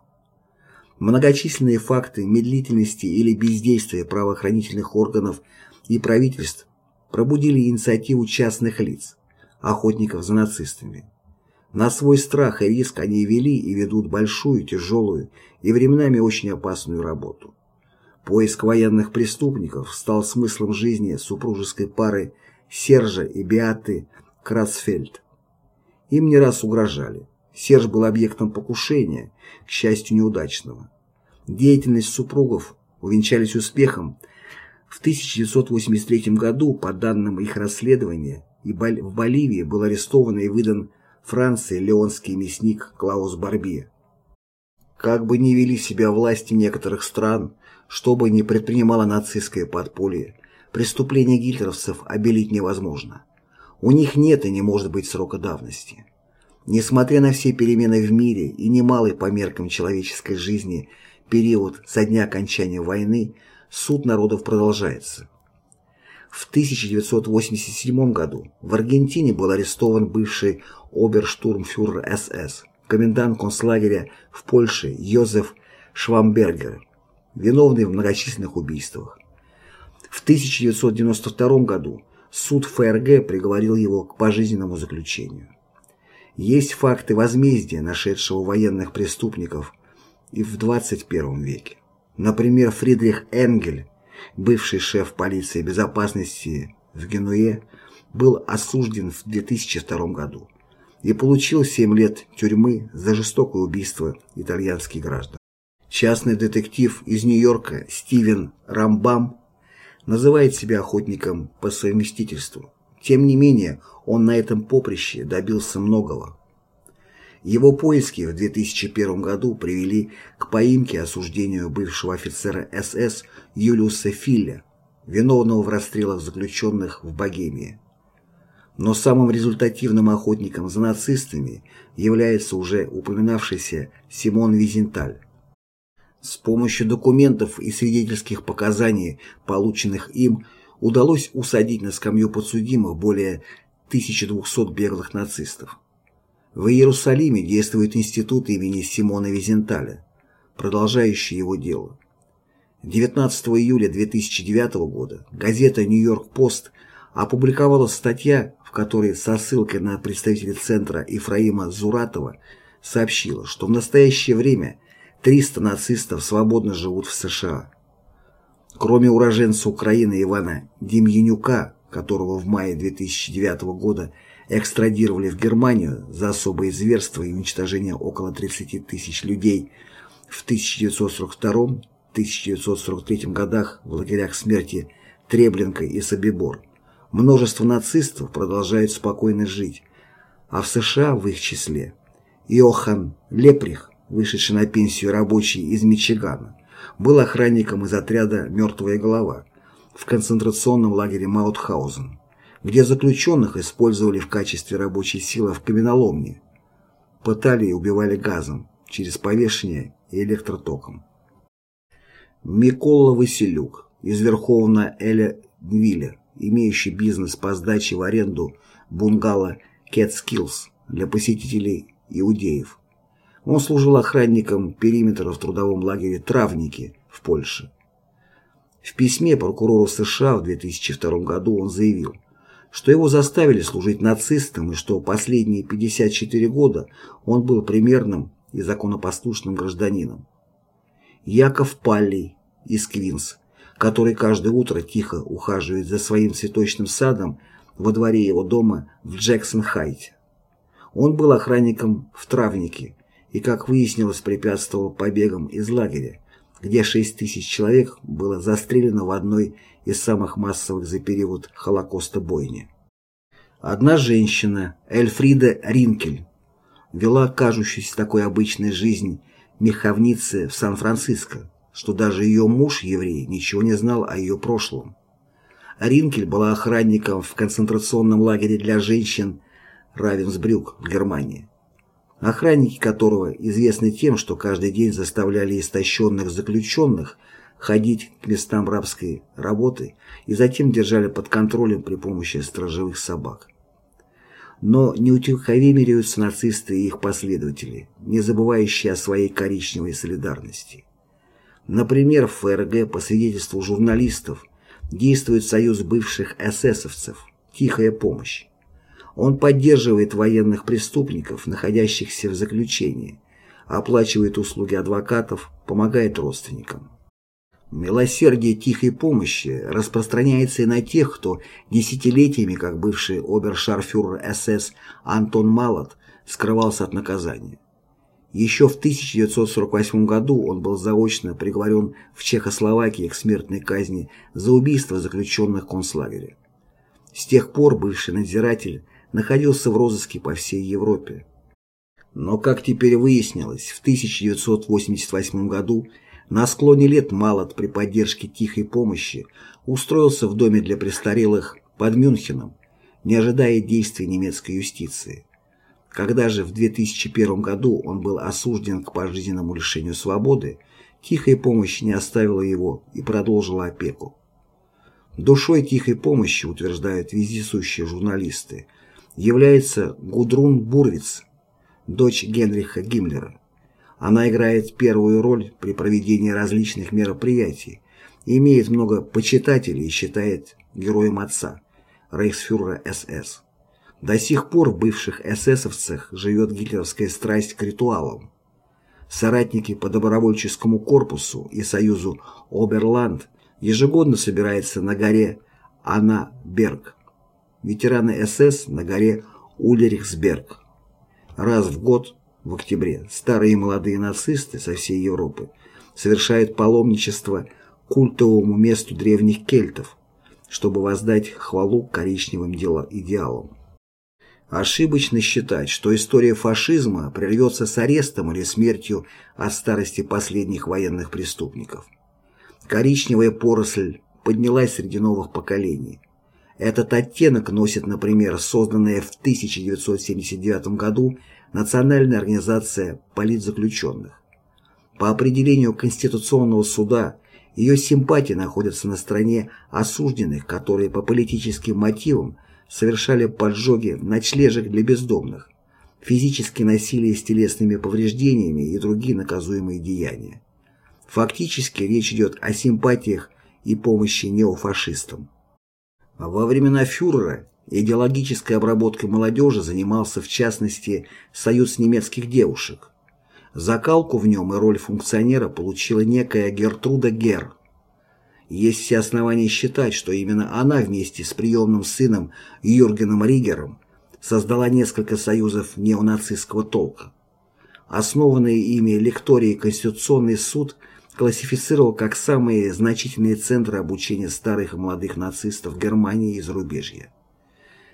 Многочисленные факты медлительности или бездействия правоохранительных органов и правительств пробудили инициативу частных лиц, охотников за нацистами. На свой страх и риск они вели и ведут большую, тяжелую и временами очень опасную работу. Поиск военных преступников стал смыслом жизни супружеской пары Сержа и Беаты Красфельд. Им не раз угрожали. Серж был объектом покушения, к счастью неудачного. Деятельность супругов увенчались успехом. В 1983 году, по данным их расследования, и в Боливии был арестован и выдан Франции леонский мясник Клаус Барби. Как бы ни вели себя власти некоторых стран, что бы ни предпринимало нацистское подполье, преступления гитлеровцев обелить невозможно. У них нет и не может быть срока давности. Несмотря на все перемены в мире и немалый по меркам человеческой жизни период со дня окончания войны, суд народов продолжается. В 1987 году в Аргентине был арестован бывший оберштурмфюрер СС, комендант концлагеря в Польше Йозеф Швамбергер, виновный в многочисленных убийствах. В 1992 году суд ФРГ приговорил его к пожизненному заключению. Есть факты возмездия, нашедшего военных преступников и в 21 веке. Например, Фридрих Энгель, бывший шеф полиции безопасности в Генуе, был осужден в 2002 году и получил 7 лет тюрьмы за жестокое убийство итальянских граждан. Частный детектив из Нью-Йорка Стивен Рамбам называет себя охотником по совместительству. Тем не менее, он на этом поприще добился многого. Его поиски в 2001 году привели к поимке и осуждению бывшего офицера СС Юлиуса Филля, виновного в расстрелах заключенных в Богемии. Но самым результативным охотником за нацистами является уже упоминавшийся Симон Визенталь. С помощью документов и свидетельских показаний, полученных им, удалось усадить на скамью подсудимых более 1200 беглых нацистов. В Иерусалиме действует институт имени Симона Визенталя, продолжающий его дело. 19 июля 2009 года газета «Нью-Йорк-Пост» опубликовала статья, в которой со ссылкой на представителя центра Ифраима Зуратова сообщила, что в настоящее время 300 нацистов свободно живут в США. Кроме уроженца Украины Ивана Демьянюка, которого в мае 2009 года экстрадировали в Германию за особые зверства и уничтожение около 30 тысяч людей в 1942-1943 годах в лагерях смерти Треблинка и Собибор. Множество нацистов продолжают спокойно жить, а в США в их числе Иохан Леприх, вышедший на пенсию рабочий из Мичигана, был охранником из отряда «Мертвая голова» в концентрационном лагере Маутхаузен, где заключенных использовали в качестве рабочей силы в каменоломне, пытали и убивали газом через повешение и электротоком. Микола Василюк из Верховна Эля Нвиля, имеющий бизнес по сдаче в аренду бунгало Catskills для посетителей иудеев. Он служил охранником периметра в трудовом лагере «Травники» в Польше. В письме прокурору США в 2002 году он заявил, что его заставили служить нацистам и что последние 54 года он был примерным и законопослушным гражданином. Яков Паллий из Квинс, который каждое утро тихо ухаживает за своим цветочным садом во дворе его дома в Джексон-Хайте. Он был охранником в Травнике и, как выяснилось, препятствовал побегам из лагеря, где 6 тысяч человек было застрелено в одной из самых массовых за период Холокоста бойни. Одна женщина, Эльфрида Ринкель, вела кажущуюся такой обычной жизнь меховницы в Сан-Франциско, что даже ее муж, еврей, ничего не знал о ее прошлом. Ринкель была охранником в концентрационном лагере для женщин Равенсбрюк в Германии охранники которого известны тем, что каждый день заставляли истощенных заключенных ходить к местам рабской работы и затем держали под контролем при помощи стражевых собак. Но не утихомириваются нацисты и их последователи, не забывающие о своей коричневой солидарности. Например, в ФРГ, по свидетельству журналистов, действует союз бывших эсэсовцев «Тихая помощь», он поддерживает военных преступников, находящихся в заключении, оплачивает услуги адвокатов, помогает родственникам. Милосердие тихой помощи распространяется и на тех, кто десятилетиями, как бывший обершарфюрер СС Антон Малот, скрывался от наказания. Еще в 1948 году он был заочно приговорен в Чехословакии к смертной казни за убийство заключенных концлагеря. С тех пор бывший надзиратель находился в розыске по всей Европе. Но, как теперь выяснилось, в 1988 году на склоне лет Малот при поддержке тихой помощи устроился в доме для престарелых под Мюнхеном, не ожидая действий немецкой юстиции. Когда же в 2001 году он был осужден к пожизненному лишению свободы, тихая помощь не оставила его и продолжила опеку. Душой тихой помощи, утверждают вездесущие журналисты, является Гудрун Бурвиц, дочь Генриха Гиммлера. Она играет первую роль при проведении различных мероприятий, имеет много почитателей и считает героем отца, рейхсфюрера СС. До сих пор в бывших эсэсовцах живет гитлеровская страсть к ритуалам. Соратники по добровольческому корпусу и союзу Оберланд ежегодно собираются на горе Анна-Берг ветераны СС на горе Ульрихсберг. Раз в год, в октябре, старые и молодые нацисты со всей Европы совершают паломничество к культовому месту древних кельтов, чтобы воздать хвалу коричневым идеалам. Ошибочно считать, что история фашизма прервется с арестом или смертью от старости последних военных преступников. Коричневая поросль поднялась среди новых поколений – этот оттенок носит, например, созданная в 1979 году Национальная организация политзаключенных. По определению Конституционного суда, ее симпатии находятся на стороне осужденных, которые по политическим мотивам совершали поджоги ночлежек для бездомных, физические насилие с телесными повреждениями и другие наказуемые деяния. Фактически речь идет о симпатиях и помощи неофашистам. Во времена фюрера идеологической обработкой молодежи занимался в частности Союз немецких девушек. Закалку в нем и роль функционера получила некая Гертруда Гер. Есть все основания считать, что именно она вместе с приемным сыном Юргеном Ригером создала несколько союзов неонацистского толка. Основанные ими лектории Конституционный суд – классифицировал как самые значительные центры обучения старых и молодых нацистов Германии и зарубежья.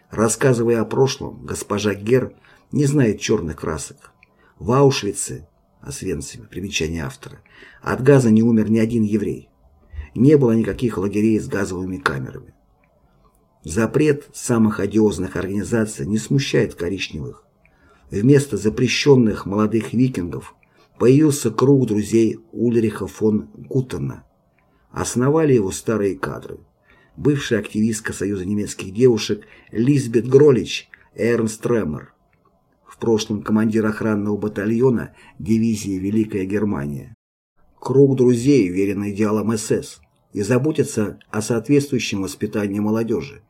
Рассказывая о прошлом, госпожа Гер не знает черных красок. В Аушвице, Освенциме, примечание автора, от газа не умер ни один еврей. Не было никаких лагерей с газовыми камерами. Запрет самых одиозных организаций не смущает коричневых. Вместо запрещенных молодых викингов появился круг друзей Ульриха фон Гутена. Основали его старые кадры. Бывшая активистка Союза немецких девушек Лизбет Гролич, Эрнст Ремер. в прошлом командир охранного батальона дивизии «Великая Германия». Круг друзей верен идеалам СС и заботится о соответствующем воспитании молодежи.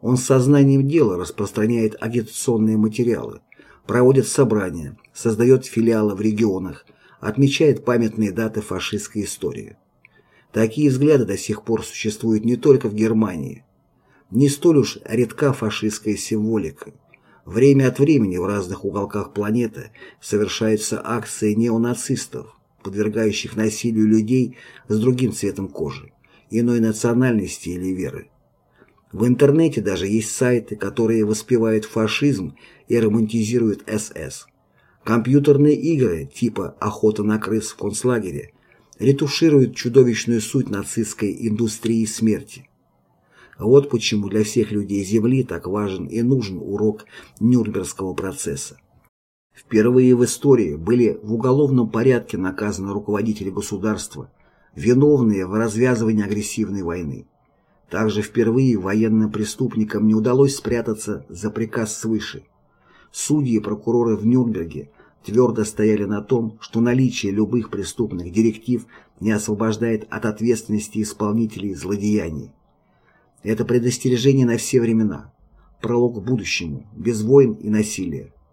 Он сознанием дела распространяет агитационные материалы, проводит собрания, создает филиалы в регионах, отмечает памятные даты фашистской истории. Такие взгляды до сих пор существуют не только в Германии. Не столь уж редка фашистская символика. Время от времени в разных уголках планеты совершаются акции неонацистов, подвергающих насилию людей с другим цветом кожи, иной национальности или веры. В интернете даже есть сайты, которые воспевают фашизм и романтизируют СС. Компьютерные игры типа «Охота на крыс в концлагере» ретушируют чудовищную суть нацистской индустрии смерти. Вот почему для всех людей Земли так важен и нужен урок Нюрнбергского процесса. Впервые в истории были в уголовном порядке наказаны руководители государства, виновные в развязывании агрессивной войны. Также впервые военным преступникам не удалось спрятаться за приказ свыше. Судьи и прокуроры в Нюрнберге твердо стояли на том, что наличие любых преступных директив не освобождает от ответственности исполнителей злодеяний. Это предостережение на все времена, пролог к будущему, без войн и насилия.